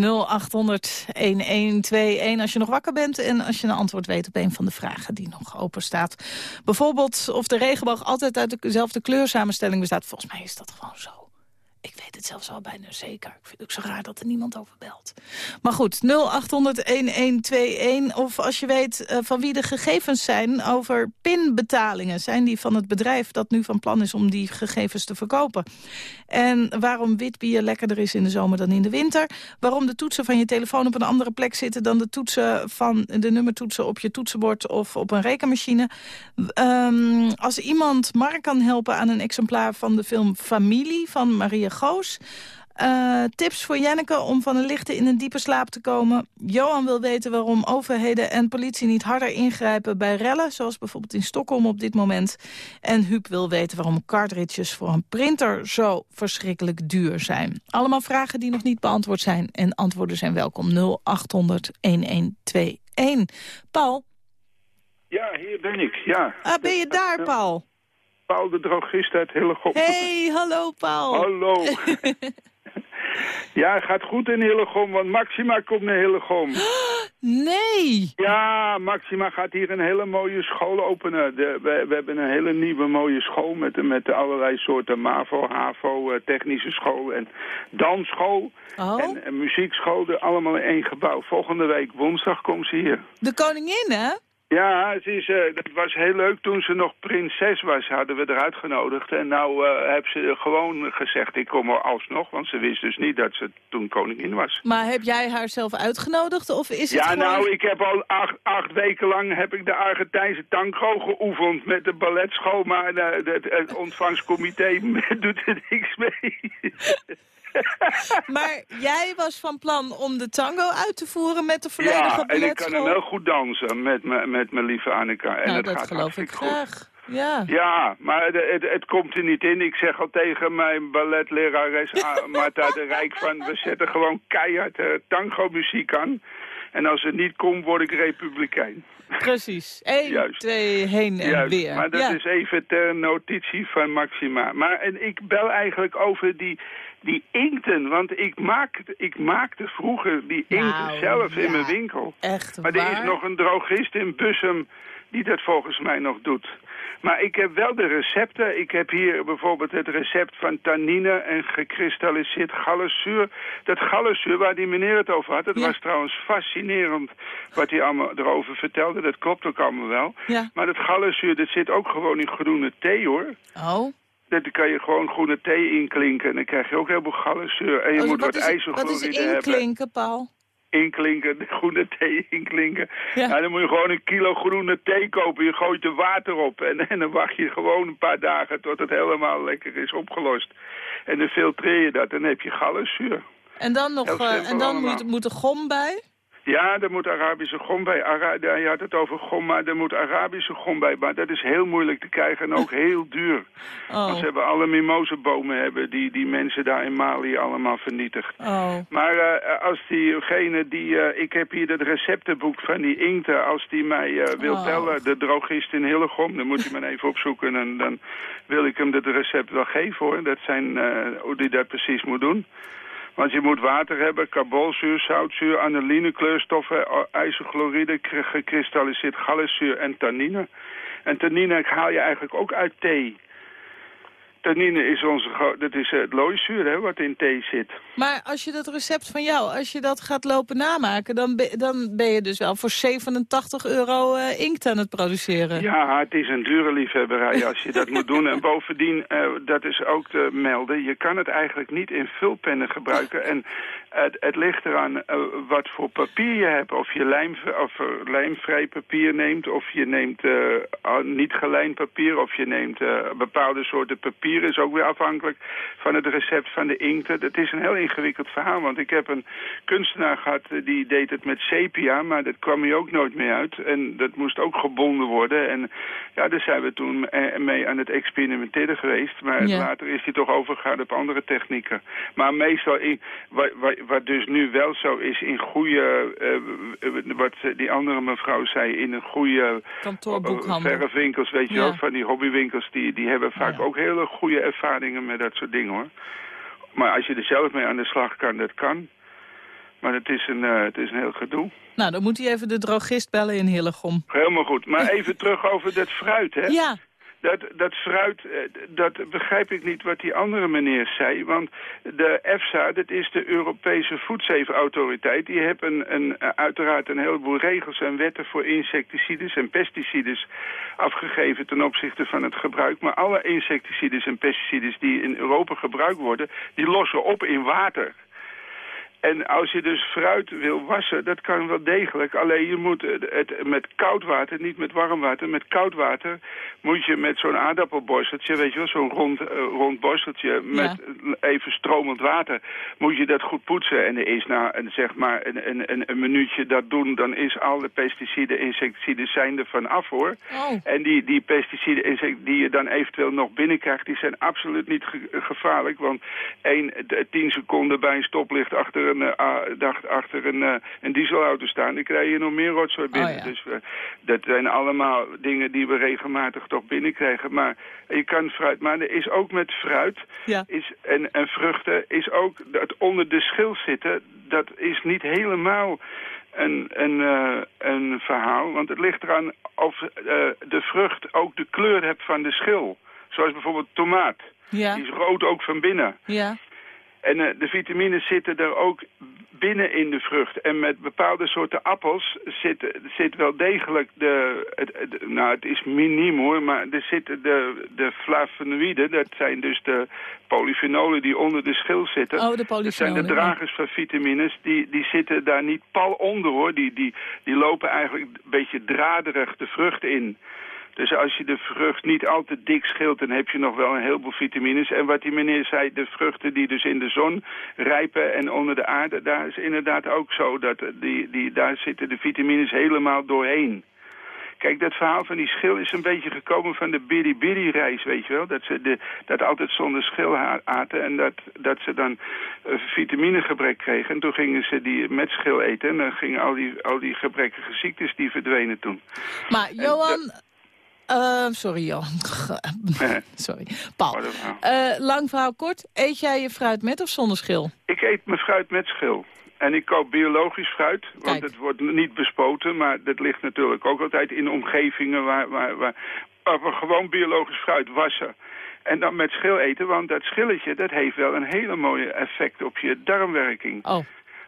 [SPEAKER 3] als je nog wakker bent... en als je een antwoord weet op een van de vragen die nog open staat. Bijvoorbeeld of de regenboog altijd uit dezelfde kleursamenstelling bestaat. Volgens mij is dat gewoon zo. Ik weet het zelfs al bijna zeker. Ik vind het ook zo raar dat er niemand over belt. Maar goed, 0800-1121. Of als je weet eh, van wie de gegevens zijn over pinbetalingen. Zijn die van het bedrijf dat nu van plan is om die gegevens te verkopen? En waarom wit bier lekkerder is in de zomer dan in de winter. Waarom de toetsen van je telefoon op een andere plek zitten... dan de toetsen van de nummertoetsen op je toetsenbord of op een rekenmachine. Ehm, als iemand Mark kan helpen aan een exemplaar van de film Familie van Maria Goos... Eh, tips voor Jenneke om van een lichte in een diepe slaap te komen. Johan wil weten waarom overheden en politie niet harder ingrijpen bij rellen... zoals bijvoorbeeld in Stockholm op dit moment. En Huub wil weten waarom cartridges voor een printer zo verschrikkelijk duur zijn. Allemaal vragen die nog niet beantwoord zijn. En antwoorden zijn welkom 0800-1121. Paul,
[SPEAKER 7] Ja, hier ben ik, ja.
[SPEAKER 3] ah, ben je daar, Paul?
[SPEAKER 7] Paul de drogist uit Hillegom.
[SPEAKER 3] Hey, hallo Paul.
[SPEAKER 7] Hallo. ja, gaat goed in Hillegom, want Maxima komt naar Hillegom.
[SPEAKER 3] Nee!
[SPEAKER 7] Ja, Maxima gaat hier een hele mooie school openen. De, we, we hebben een hele nieuwe mooie school met, met allerlei soorten MAVO, HAVO, eh, technische school en dansschool.
[SPEAKER 3] Oh,
[SPEAKER 7] En, en muziekschool, allemaal in één gebouw. Volgende week woensdag komt ze hier.
[SPEAKER 3] de koningin, hè?
[SPEAKER 7] Ja, ze is, eh, dat was heel leuk. Toen ze nog prinses was, hadden we eruit genodigd. En nou uh, heb ze gewoon gezegd, ik kom er alsnog. Want ze wist dus niet dat ze toen koningin was.
[SPEAKER 3] Maar heb jij haar zelf uitgenodigd of is het
[SPEAKER 7] Ja,
[SPEAKER 3] gewoon...
[SPEAKER 7] nou, ik heb al acht, acht weken lang heb ik de Argentijnse tango geoefend met de balletschool. Maar de- het ontvangstcomité doet er niks mee.
[SPEAKER 3] Maar jij was van plan om de tango uit te voeren met de volledige
[SPEAKER 7] Ja, en ik kan hem heel goed dansen met, me, met mijn lieve Annika. En
[SPEAKER 3] nou, dat
[SPEAKER 7] gaat
[SPEAKER 3] geloof ik
[SPEAKER 7] goed.
[SPEAKER 3] graag. Ja.
[SPEAKER 7] Ja, maar het, het, het komt er niet in. Ik zeg al tegen mijn balletlerares ah, Marta de Rijk van... we zetten gewoon keihard uh, tango-muziek aan. En als het niet komt, word ik republikein.
[SPEAKER 3] Precies. Eén,
[SPEAKER 7] Juist.
[SPEAKER 3] twee, heen en
[SPEAKER 7] Juist,
[SPEAKER 3] weer.
[SPEAKER 7] maar dat
[SPEAKER 3] ja.
[SPEAKER 7] is even ter notitie van Maxima. Maar en ik bel eigenlijk over die, die inkten. Want ik maakte, ik maakte vroeger die
[SPEAKER 3] Nou,
[SPEAKER 7] inkt zelf
[SPEAKER 3] ja.
[SPEAKER 7] in mijn winkel.
[SPEAKER 3] Echt
[SPEAKER 7] Maar
[SPEAKER 3] waar?
[SPEAKER 7] er is nog een drogist in Bussum die dat volgens mij nog doet. Maar ik heb wel de recepten. Ik heb hier bijvoorbeeld het recept van tannine en gekristalliseerd gallenzuur. Dat gallenzuur waar die meneer het over had, dat
[SPEAKER 3] Ja.
[SPEAKER 7] was trouwens fascinerend wat hij allemaal erover vertelde. Dat klopt ook allemaal wel.
[SPEAKER 3] Ja.
[SPEAKER 7] Maar dat gallenzuur, dat zit ook gewoon in groene thee hoor.
[SPEAKER 3] Oh.
[SPEAKER 7] Dat kan je gewoon groene thee inklinken en dan krijg je ook heel veel gallenzuur. En je
[SPEAKER 3] Oh,
[SPEAKER 7] moet
[SPEAKER 3] wat
[SPEAKER 7] wat,
[SPEAKER 3] is, wat is
[SPEAKER 7] hebben
[SPEAKER 3] inklinken, Paul?
[SPEAKER 7] inklinken, de groene thee inklinken.
[SPEAKER 3] Ja.
[SPEAKER 7] Ja. dan moet je gewoon een kilo groene thee kopen. Je gooit er water op en, en dan wacht je gewoon een paar dagen tot het helemaal lekker is opgelost. En dan filtreer je dat en dan heb je gallenzuur.
[SPEAKER 3] En dan, nog, eh, en dan moet, moet er gom bij?
[SPEAKER 7] Ja, er moet Arabische gom bij. Ara ja, je had het over gom, maar er moet Arabische gom bij. Maar dat is heel moeilijk te krijgen en ook heel duur. Want
[SPEAKER 3] Oh,
[SPEAKER 7] ze hebben alle mimozenbomen hebben die, die mensen daar in Mali allemaal vernietigd.
[SPEAKER 3] oh.
[SPEAKER 7] Maar eh, als diegene die... eh, ik heb hier het receptenboek van die inkten. Als die mij eh, wil
[SPEAKER 3] Oh.
[SPEAKER 7] bellen, de drogist in Hillegom... dan moet hij me even opzoeken en dan wil ik hem het recept wel geven hoor. Dat zijn hoe die dat precies moet doen. Want je moet water hebben, carbolzuur, zoutzuur, aniline, kleurstoffen, ijzerchloride, kr- gekristalliseerd gallenzuur en tannine. En tannine haal je eigenlijk ook uit thee. Tannine is onze, dat is eh, het looizuur hè, wat in thee zit.
[SPEAKER 3] Maar als je dat recept van jou, als je dat gaat lopen namaken... dan, be- dan ben je dus wel voor 87 euro eh, inkt aan het produceren.
[SPEAKER 7] Ja, het is een dure liefhebberij als je dat moet doen. En bovendien, eh, dat is ook te melden, je kan het eigenlijk niet in vulpennen gebruiken. En het, het ligt eraan eh, wat voor papier je hebt. Of je lijm, of, eh, lijmvrij papier neemt, of je neemt eh, ah, niet gelijnd papier, of je neemt bepaalde soorten papier. Is ook weer afhankelijk van het recept van de inkten. Het is een heel ingewikkeld verhaal, want ik heb een kunstenaar gehad eh, die deed het met sepia, maar dat kwam hij ook nooit meer uit. En dat moest ook gebonden worden. En ja, daar zijn we toen mee aan het experimenteren geweest. Maar
[SPEAKER 3] Ja.
[SPEAKER 7] later is hij toch overgegaan op andere technieken. Maar meestal, in, wat, wat, wat dus nu wel zo is, in goede, eh, wat die andere mevrouw zei, in een goede
[SPEAKER 3] Kantoorboekhandel.
[SPEAKER 7] verfwinkels, weet je
[SPEAKER 3] Ja.
[SPEAKER 7] wel, van die hobbywinkels, die, die hebben vaak
[SPEAKER 3] Ja.
[SPEAKER 7] ook hele goede ervaringen met dat soort dingen hoor. Maar als je er zelf mee aan de slag kan, dat kan. Maar het is een, eh, het is een heel gedoe.
[SPEAKER 3] Nou, dan moet hij even de drogist bellen in Hillegom.
[SPEAKER 7] Helemaal goed. Maar even terug over dat fruit, hè?
[SPEAKER 3] Ja,
[SPEAKER 7] Dat, dat fruit, eh, dat begrijp ik niet wat die andere meneer zei. Want de EFSA, dat is de Europese Voedselautoriteit... die heeft een, een, eh, uiteraard een heleboel regels en wetten voor insecticides en pesticides afgegeven ten opzichte van het gebruik. Maar alle insecticides en pesticides die in Europa gebruikt worden, die lossen op in water. En als je dus fruit wil wassen, dat kan wel degelijk. Alleen je moet het, met koud water, niet met warm water. Met koud water moet je met zo'n aardappelborsteltje, weet je wel, zo'n rond, eh, rond borsteltje met even stromend water, moet je dat goed poetsen. En er is na een, zeg maar een, een, een, een minuutje dat doen, dan is alle pesticiden, insecticiden zijn er van af hoor.
[SPEAKER 3] oh.
[SPEAKER 7] En die, die pesticiden die je dan eventueel nog binnenkrijgt, die zijn absoluut niet ge- gevaarlijk. Want één, de- tien seconden bij een stoplicht achter een eh, achter een, eh, een dieselauto staan, dan krijg je nog meer rotzooi binnen.
[SPEAKER 3] Oh, ja.
[SPEAKER 7] Dus eh, dat zijn allemaal dingen die we regelmatig toch binnenkrijgen. Maar je kan fruit, maar er is ook met fruit
[SPEAKER 3] Ja.
[SPEAKER 7] is, en, en vruchten, is ook dat onder de schil zitten, dat is niet helemaal een, een, een verhaal. Want het ligt eraan of de vrucht ook de kleur hebt van de schil. Zoals bijvoorbeeld tomaat.
[SPEAKER 3] Ja,
[SPEAKER 7] Die is rood ook van binnen.
[SPEAKER 3] ja.
[SPEAKER 7] En eh, de vitamines zitten er ook binnen in de vrucht. En met bepaalde soorten appels zit, zit wel degelijk de... Het, het- nou, het is miniem hoor, maar er zitten de, de flavonoïden. Dat zijn dus de polyfenolen die onder de schil zitten.
[SPEAKER 3] Oh, de
[SPEAKER 7] Dat zijn
[SPEAKER 3] polyfenolen.
[SPEAKER 7] de dragers van vitamines. Die, die zitten daar niet pal onder hoor. Die, die, die lopen eigenlijk een beetje draderig de vrucht in. Dus als je de vrucht niet al te dik schilt, dan heb je nog wel een heleboel vitamines. En wat die meneer zei, de vruchten die dus in de zon rijpen en onder de aarde, daar is inderdaad ook zo. Dat die, die, daar zitten de vitamines helemaal doorheen. Kijk, dat verhaal van die schil is een beetje gekomen van de Biri-Biri-reis, weet je wel. Dat ze de, dat altijd zonder schil aten en dat, dat ze dan eh, vitaminegebrek kregen. En toen gingen ze die met schil eten en dan gingen al die, al die gebrekkige ziektes, die verdwenen toen.
[SPEAKER 3] Maar Johan... eh, sorry, Johan. sorry. Paul. Eh, lang verhaal kort. Eet jij je fruit met of zonder schil?
[SPEAKER 7] Ik eet mijn fruit met schil. En ik koop biologisch fruit, want
[SPEAKER 3] Kijk.
[SPEAKER 7] het wordt niet bespoten. Maar dat ligt natuurlijk ook altijd in omgevingen waar, waar, waar, waar we gewoon biologisch fruit wassen. En dan met schil eten, want dat schilletje dat heeft wel een hele mooie effect op je darmwerking.
[SPEAKER 3] Oh,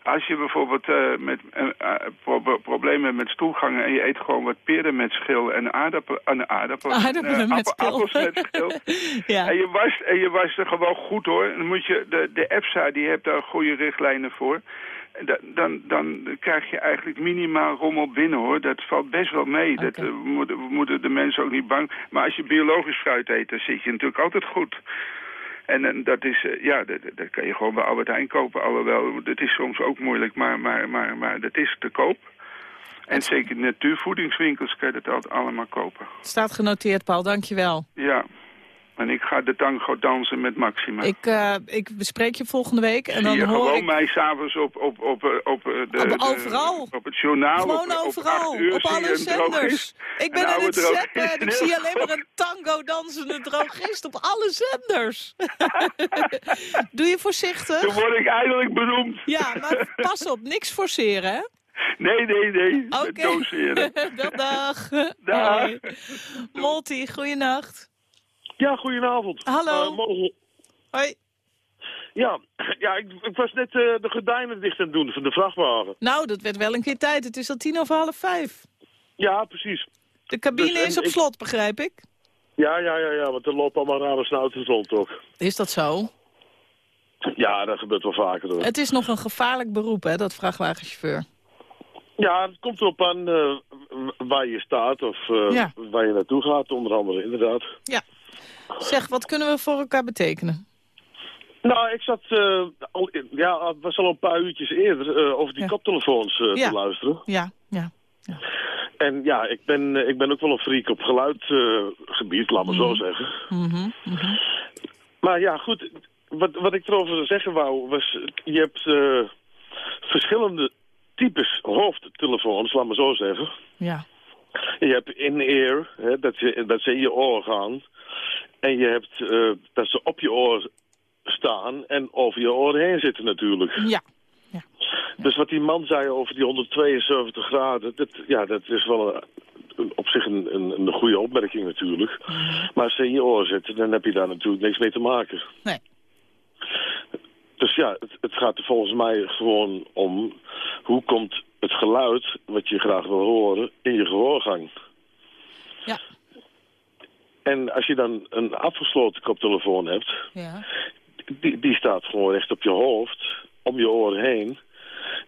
[SPEAKER 7] Als je bijvoorbeeld eh, met, eh, eh, pro- problemen hebt met stoelgangen en je eet gewoon wat peren met schil en aardappelen, en aardappelen,
[SPEAKER 3] Aardappelen met
[SPEAKER 7] appel-
[SPEAKER 3] schil.
[SPEAKER 7] appels met schil.
[SPEAKER 3] ja.
[SPEAKER 7] En je wast, en je wast er gewoon goed hoor. Dan moet je, de, de EFSA die heeft daar goede richtlijnen voor. Dan, dan krijg je eigenlijk minimaal rommel binnen hoor. Dat valt best wel mee. Dat, eh, we, moeten, we moeten de mensen ook niet bang. Maar als je biologisch fruit eet, dan zit je natuurlijk altijd goed. En, en dat is, eh, ja, dat, dat kan je gewoon bij Albert Heijn kopen. Alhoewel, dat is soms ook moeilijk, maar, maar, maar, maar dat is te koop. En zeker in natuurvoedingswinkels kan je dat altijd allemaal kopen.
[SPEAKER 3] Staat genoteerd, Paul. Dankjewel.
[SPEAKER 7] Ja. En ik ga de tango dansen met Maxima.
[SPEAKER 3] Ik, eh, ik bespreek je volgende week. En dan
[SPEAKER 7] je
[SPEAKER 3] hoor
[SPEAKER 7] gewoon
[SPEAKER 3] ik...
[SPEAKER 7] mij s'avonds op, op, op, eh, op, eh, de,
[SPEAKER 3] Op-
[SPEAKER 7] de-
[SPEAKER 3] overal.
[SPEAKER 7] op het journaal.
[SPEAKER 3] Gewoon
[SPEAKER 7] op,
[SPEAKER 3] overal,
[SPEAKER 7] Op,
[SPEAKER 3] op alle zenders. Ik ben
[SPEAKER 7] oude
[SPEAKER 3] het en ik
[SPEAKER 7] in
[SPEAKER 3] zie alleen maar een tango dansende drogist op alle zenders. Doe je voorzichtig?
[SPEAKER 7] Toen word ik eindelijk beroemd.
[SPEAKER 3] Ja, maar pas op, niks forceren, hè?
[SPEAKER 7] Nee, nee, nee.
[SPEAKER 3] Oké.
[SPEAKER 7] Doseren.
[SPEAKER 3] dag, dag. Molty, goeienacht.
[SPEAKER 8] Ja, goedenavond.
[SPEAKER 3] Hallo.
[SPEAKER 8] Eh,
[SPEAKER 3] Hoi.
[SPEAKER 8] ja, ja ik, ik was net eh, de gordijnen dicht aan het doen van de vrachtwagen.
[SPEAKER 3] Nou, dat werd wel een keer tijd. Het is al tien over half vijf.
[SPEAKER 8] Ja, precies.
[SPEAKER 3] De cabine
[SPEAKER 8] Dus,
[SPEAKER 3] is op
[SPEAKER 8] ik-
[SPEAKER 3] slot, begrijp ik.
[SPEAKER 8] Ja, ja, ja, ja, want er lopen allemaal rare snouters rond ook.
[SPEAKER 3] Is dat zo?
[SPEAKER 8] Ja, dat gebeurt wel vaker hoor.
[SPEAKER 3] Het is nog een gevaarlijk beroep, hè, dat vrachtwagenchauffeur.
[SPEAKER 8] Ja, het komt erop aan eh, waar je staat of
[SPEAKER 3] Ja.
[SPEAKER 8] waar je naartoe gaat, onder andere, inderdaad.
[SPEAKER 3] Ja. Zeg, wat kunnen we voor elkaar betekenen?
[SPEAKER 8] Nou, ik zat, eh, al, ja, het was al een paar uurtjes eerder eh, over die
[SPEAKER 3] Ja.
[SPEAKER 8] koptelefoons eh,
[SPEAKER 3] Ja.
[SPEAKER 8] te luisteren.
[SPEAKER 3] Ja, ja.
[SPEAKER 8] En ja, ik ben, ik ben ook wel een freak op geluidgebied, laat maar zo zeggen.
[SPEAKER 3] Mhm, mhm.
[SPEAKER 8] Maar ja, goed, wat, wat ik erover zeggen wou, was, je hebt verschillende types hoofdtelefoons, laat maar zo zeggen.
[SPEAKER 3] Ja.
[SPEAKER 8] Je hebt in-ear, dat, ze, dat ze in je oor gaan. En je hebt eh, dat ze op je oor staan en over je oor heen zitten natuurlijk.
[SPEAKER 3] Ja.
[SPEAKER 8] Dus wat die man zei over die 172 graden, dat, ja, dat is wel een, op zich een, een, een goede opmerking natuurlijk. Maar als ze in je oor zitten, dan heb je daar natuurlijk niks mee te maken.
[SPEAKER 3] Nee.
[SPEAKER 8] Dus ja, het, het gaat er volgens mij gewoon om hoe komt het geluid wat je graag wil horen in je gehoorgang.
[SPEAKER 3] Ja.
[SPEAKER 8] En als je dan een afgesloten koptelefoon hebt,
[SPEAKER 3] Ja.
[SPEAKER 8] die, die staat gewoon recht op je hoofd, om je oor heen.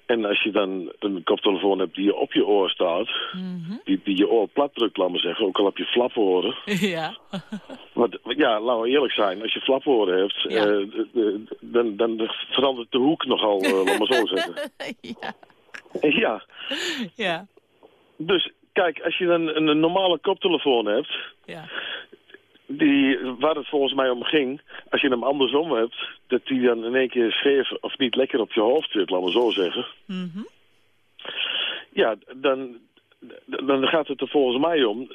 [SPEAKER 8] En als je dan een koptelefoon hebt die op je oor staat,
[SPEAKER 3] Mhm.
[SPEAKER 8] die, die je oor plat drukt, laat maar zeggen, ook al heb je flaporen.
[SPEAKER 3] Ja.
[SPEAKER 8] Want ja, laten we eerlijk zijn, als je flaporen hebt,
[SPEAKER 3] Ja.
[SPEAKER 8] eh, dan, dan verandert de hoek nogal, eh, laat maar zo zeggen.
[SPEAKER 3] ja.
[SPEAKER 8] Ja,
[SPEAKER 3] Ja.
[SPEAKER 8] dus kijk, als je dan een, een normale koptelefoon hebt,
[SPEAKER 3] Ja.
[SPEAKER 8] Die, waar het volgens mij om ging, als je hem andersom hebt, dat die dan in één keer scheef of niet lekker op je hoofd zit, laten we zo zeggen.
[SPEAKER 3] Mhm.
[SPEAKER 8] Ja, dan, dan gaat het er volgens mij om,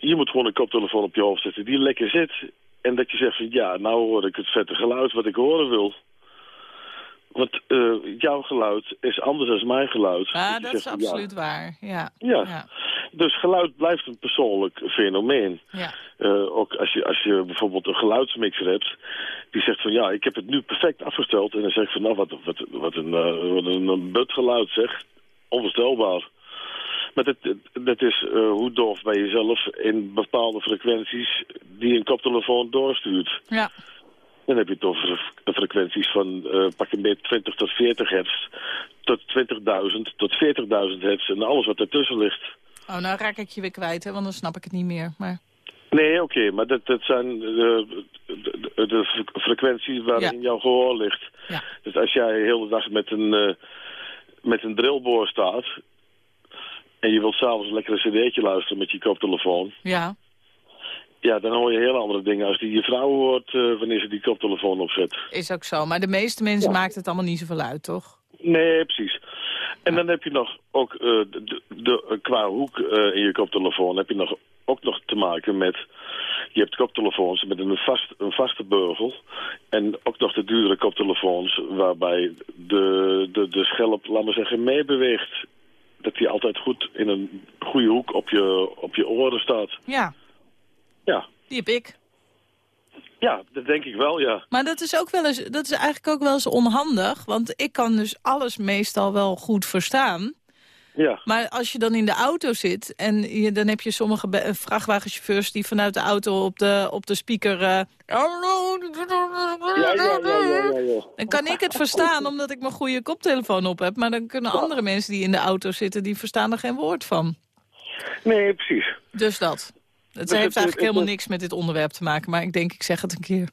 [SPEAKER 8] je moet gewoon een koptelefoon op je hoofd zetten die lekker zit. En dat je zegt van ja, nou hoor ik het vette geluid wat ik horen wil. Want eh, jouw geluid is anders dan mijn geluid.
[SPEAKER 3] Ja,
[SPEAKER 8] je
[SPEAKER 3] dat is
[SPEAKER 8] van, ja,
[SPEAKER 3] absoluut waar. Ja.
[SPEAKER 8] Ja.
[SPEAKER 3] Ja.
[SPEAKER 8] Dus geluid blijft een persoonlijk fenomeen.
[SPEAKER 3] Ja.
[SPEAKER 8] Eh, ook als je, als je bijvoorbeeld een geluidsmixer hebt... die zegt van ja, ik heb het nu perfect afgesteld... en dan zeg ik van nou, wat, wat, wat een, eh, wat een, een butgeluid zeg. Onvoorstelbaar. Maar dat, dat is eh, hoe doof bij jezelf in bepaalde frequenties... die een koptelefoon doorstuurt.
[SPEAKER 3] Ja.
[SPEAKER 8] Dan heb je het over frequenties van eh pak een beetje 20 tot 40 hertz... tot 20.000 tot 40.000 hertz en alles wat ertussen ligt.
[SPEAKER 3] Oh, nou raak ik je weer kwijt, hè, want dan snap ik het niet meer. Maar...
[SPEAKER 8] Nee, oké, maar dat, dat zijn de, de, de, de fre- frequenties waarin
[SPEAKER 3] Ja.
[SPEAKER 8] jouw gehoor ligt.
[SPEAKER 3] Ja.
[SPEAKER 8] Dus als jij de hele dag met een, eh, met een drillboor staat... en je wilt s'avonds lekker een cd'tje luisteren met je koptelefoon...
[SPEAKER 3] Ja.
[SPEAKER 8] ja, dan hoor je hele andere dingen als die je vrouw hoort eh, wanneer ze die koptelefoon opzet.
[SPEAKER 3] Is ook zo. Maar de meeste mensen maakt het allemaal niet zoveel uit, toch?
[SPEAKER 8] Nee, precies. En dan heb je nog ook eh, de, de, de- qua hoek eh, in je koptelefoon heb je nog, ook nog te maken met... Je hebt koptelefoons met een, vast, een vaste beugel. En ook nog de duurdere koptelefoons waarbij de, de, de schelp, laat maar zeggen, meebeweegt. Dat die altijd goed in een goede hoek op je, op je oren staat.
[SPEAKER 3] Ja,
[SPEAKER 8] Ja.
[SPEAKER 3] die heb ik.
[SPEAKER 8] Ja, dat denk ik wel, ja.
[SPEAKER 3] Maar dat is, ook wel eens, dat is eigenlijk ook wel eens onhandig. Want ik kan dus alles meestal wel goed verstaan.
[SPEAKER 8] Ja,
[SPEAKER 3] Maar als je dan in de auto zit en je, dan heb je sommige vrachtwagenchauffeurs die vanuit de auto op de, op de speaker...
[SPEAKER 8] ja, ja, ja.
[SPEAKER 3] Dan kan ik het verstaan omdat ik mijn goede koptelefoon op heb. Maar dan kunnen andere mensen die in de auto zitten, die verstaan er geen woord van.
[SPEAKER 8] Nee, precies.
[SPEAKER 3] Dus dat. Het heeft eigenlijk
[SPEAKER 8] het-
[SPEAKER 3] helemaal niks met dit onderwerp te maken. Maar ik denk, ik zeg het een keer.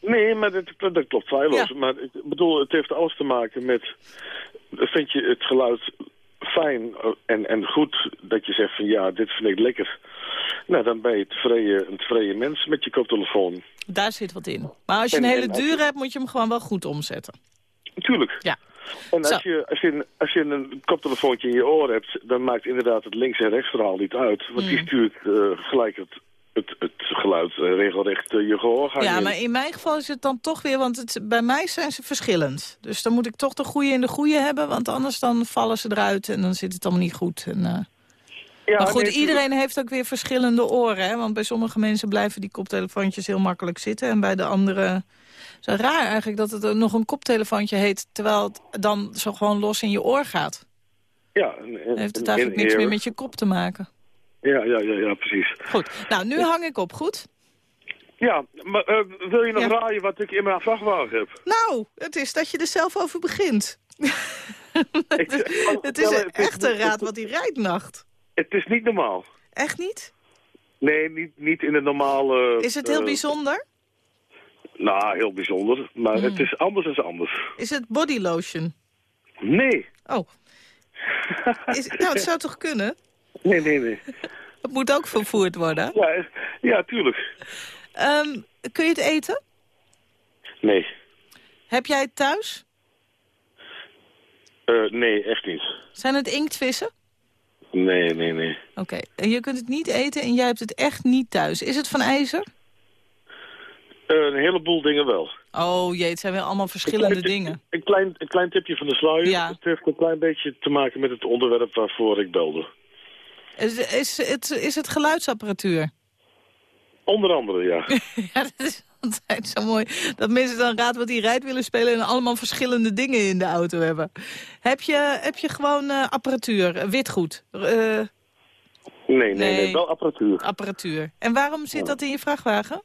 [SPEAKER 8] Nee, maar dat, klopt feilloos.
[SPEAKER 3] Ja.
[SPEAKER 8] Maar ik bedoel, het heeft alles te maken met... Vind je het geluid fijn en, en goed dat je zegt van ja, dit vind ik lekker. Nou, dan ben je tevreden, een tevreden mens met je koptelefoon.
[SPEAKER 3] Daar zit wat in. Maar als je
[SPEAKER 8] En-
[SPEAKER 3] een hele dure hebt, moet je hem gewoon wel goed omzetten.
[SPEAKER 8] Natuurlijk.
[SPEAKER 3] Ja.
[SPEAKER 8] En als
[SPEAKER 3] Zo.
[SPEAKER 8] je, als, je een, als je een koptelefoontje in je oor hebt, dan maakt inderdaad het links- en rechtsverhaal niet uit. Want die stuurt eh, gelijk het, het, het geluid eh, regelrecht eh, je gehoorgang
[SPEAKER 3] Ja,
[SPEAKER 8] in.
[SPEAKER 3] maar in mijn geval is het dan toch weer, want het, bij mij zijn ze verschillend. Dus dan moet ik toch de goede in de goede hebben, want anders dan vallen ze eruit en dan zit het allemaal niet goed. En,
[SPEAKER 8] Ja,
[SPEAKER 3] maar goed,
[SPEAKER 8] nee,
[SPEAKER 3] iedereen heeft ook weer verschillende oren, hè? want bij sommige mensen blijven die koptelefoontjes heel makkelijk zitten en bij de anderen... Zo raar eigenlijk dat het nog een koptelefoontje heet, terwijl het dan zo gewoon los in je oor gaat.
[SPEAKER 8] Ja, en- en-
[SPEAKER 3] Dan heeft het
[SPEAKER 8] en-
[SPEAKER 3] eigenlijk niks meer met je kop te maken.
[SPEAKER 8] Ja, ja, ja, ja, precies.
[SPEAKER 3] Goed, nou nu hang ik op, goed?
[SPEAKER 8] Ja, maar eh, wil je nog
[SPEAKER 3] Ja.
[SPEAKER 8] raaien wat ik in mijn vrachtwagen heb?
[SPEAKER 3] Nou, het is dat je er zelf over begint. Het is een
[SPEAKER 8] het is
[SPEAKER 3] echte
[SPEAKER 8] niet-
[SPEAKER 3] raad wat die rijdt
[SPEAKER 8] Het is niet normaal.
[SPEAKER 3] Echt niet?
[SPEAKER 8] Nee, niet, niet in de normale...
[SPEAKER 3] Is het heel
[SPEAKER 8] eh,
[SPEAKER 3] bijzonder?
[SPEAKER 8] Nou, heel bijzonder. Maar
[SPEAKER 3] Hmm.
[SPEAKER 8] het is anders dan anders.
[SPEAKER 3] Is het body lotion?
[SPEAKER 8] Nee.
[SPEAKER 3] Oh. Is, nou, het zou toch kunnen?
[SPEAKER 8] Nee, nee, nee.
[SPEAKER 3] Het moet ook vervoerd worden.
[SPEAKER 8] Ja, ja tuurlijk.
[SPEAKER 3] Ehm, kun je het eten?
[SPEAKER 8] Nee.
[SPEAKER 3] Heb jij het thuis?
[SPEAKER 8] Eh, nee, echt niet.
[SPEAKER 3] Zijn het inktvissen?
[SPEAKER 8] Nee, nee, nee.
[SPEAKER 3] Oké, en je kunt het niet eten en jij hebt het echt niet thuis. Is het van ijzer?
[SPEAKER 8] Een heleboel dingen wel.
[SPEAKER 3] Oh jee, het zijn wel allemaal verschillende
[SPEAKER 8] Een klein-
[SPEAKER 3] dingen.
[SPEAKER 8] Een klein, een klein tipje van de sluier.
[SPEAKER 3] Ja.
[SPEAKER 8] Het heeft een klein beetje te maken met het onderwerp waarvoor ik belde.
[SPEAKER 3] Is, is, het, is het geluidsapparatuur?
[SPEAKER 8] Onder andere, ja.
[SPEAKER 3] Ja, dat is altijd zo mooi. Dat mensen dan raad wat die rijdt willen spelen... en allemaal verschillende dingen in de auto hebben. Heb je, heb je gewoon eh, apparatuur, eh, witgoed?
[SPEAKER 8] Nee, nee, nee,
[SPEAKER 3] Nee.
[SPEAKER 8] wel apparatuur.
[SPEAKER 3] apparatuur. En waarom zit dat in je vrachtwagen?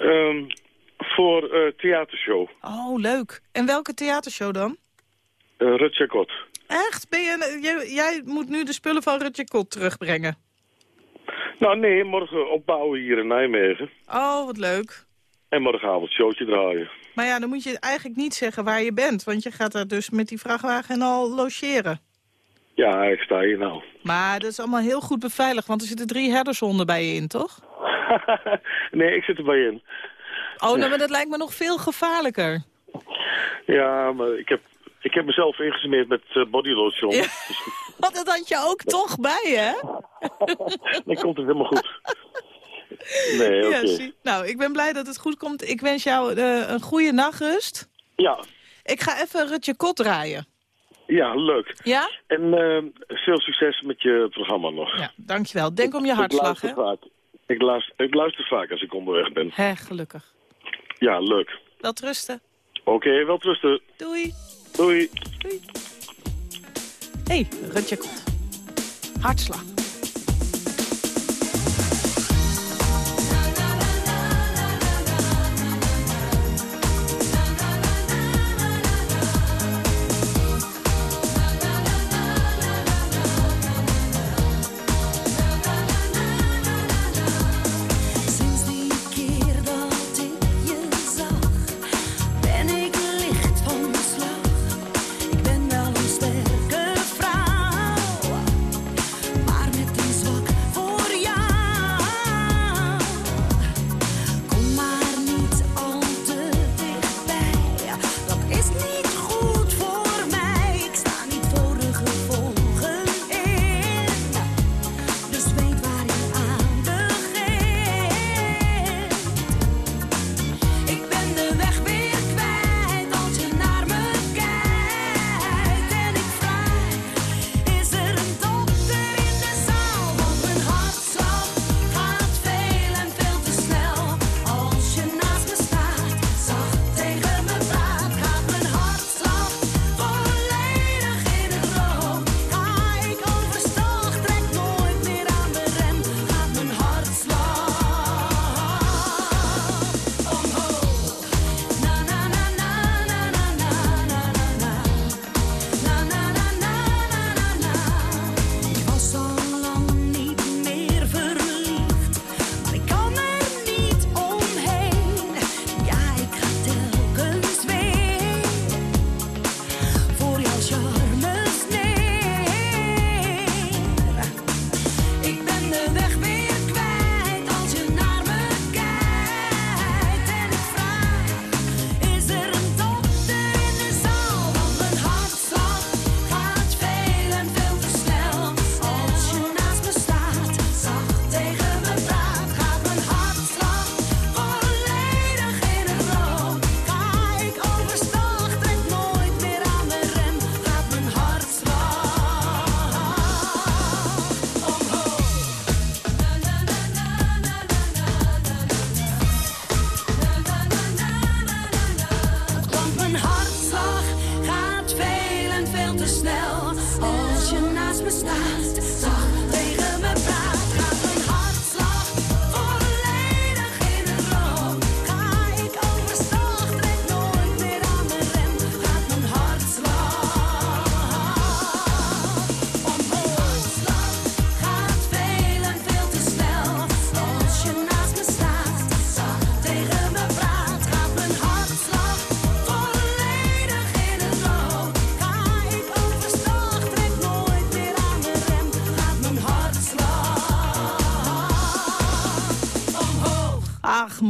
[SPEAKER 8] Ehm, voor eh theatershow.
[SPEAKER 3] Oh, leuk. En welke theatershow dan?
[SPEAKER 8] Uh, Rutger Kot.
[SPEAKER 3] Echt? Ben je, jij, jij moet nu de spullen van Rutje Kot terugbrengen.
[SPEAKER 8] Nou nee, morgen opbouwen hier in Nijmegen.
[SPEAKER 3] Oh, wat leuk.
[SPEAKER 8] En morgenavond showtje draaien.
[SPEAKER 3] Maar ja, dan moet je eigenlijk niet zeggen waar je bent. Want je gaat daar dus met die vrachtwagen al logeren.
[SPEAKER 8] Ja, ik sta hier nou.
[SPEAKER 3] Maar dat is allemaal heel goed beveiligd. Want er zitten drie herdershonden bij je in, toch?
[SPEAKER 8] nee, ik zit erbij in.
[SPEAKER 9] Oh, nou, maar dat lijkt me nog veel gevaarlijker.
[SPEAKER 8] Ja, maar ik heb, ik heb mezelf ingesmeerd met uh, bodylotion.
[SPEAKER 9] Ja.
[SPEAKER 8] Dus
[SPEAKER 9] Want dat had je ook toch bij, hè?
[SPEAKER 8] dan komt het helemaal goed. Nee, oké.
[SPEAKER 9] Ja. Nou, ik ben blij dat het goed komt. Ik wens jou eh, een goede nachtrust.
[SPEAKER 8] Ja,
[SPEAKER 9] Ik ga even Rutje Kot draaien.
[SPEAKER 8] Ja, leuk.
[SPEAKER 9] Ja?
[SPEAKER 8] En eh, veel succes met je programma nog.
[SPEAKER 9] Ja, dankjewel. Denk om je
[SPEAKER 8] Ik
[SPEAKER 9] hartslag,
[SPEAKER 8] luister
[SPEAKER 9] hè?
[SPEAKER 8] vaak. Ik luister, ik luister vaak als ik onderweg ben.
[SPEAKER 9] Hè, gelukkig.
[SPEAKER 8] Ja, leuk.
[SPEAKER 9] Wel rusten.
[SPEAKER 8] Oké, wel trusten.
[SPEAKER 9] Doei.
[SPEAKER 8] Doei.
[SPEAKER 9] Hé, hey, Rutje Kot. Hartslag.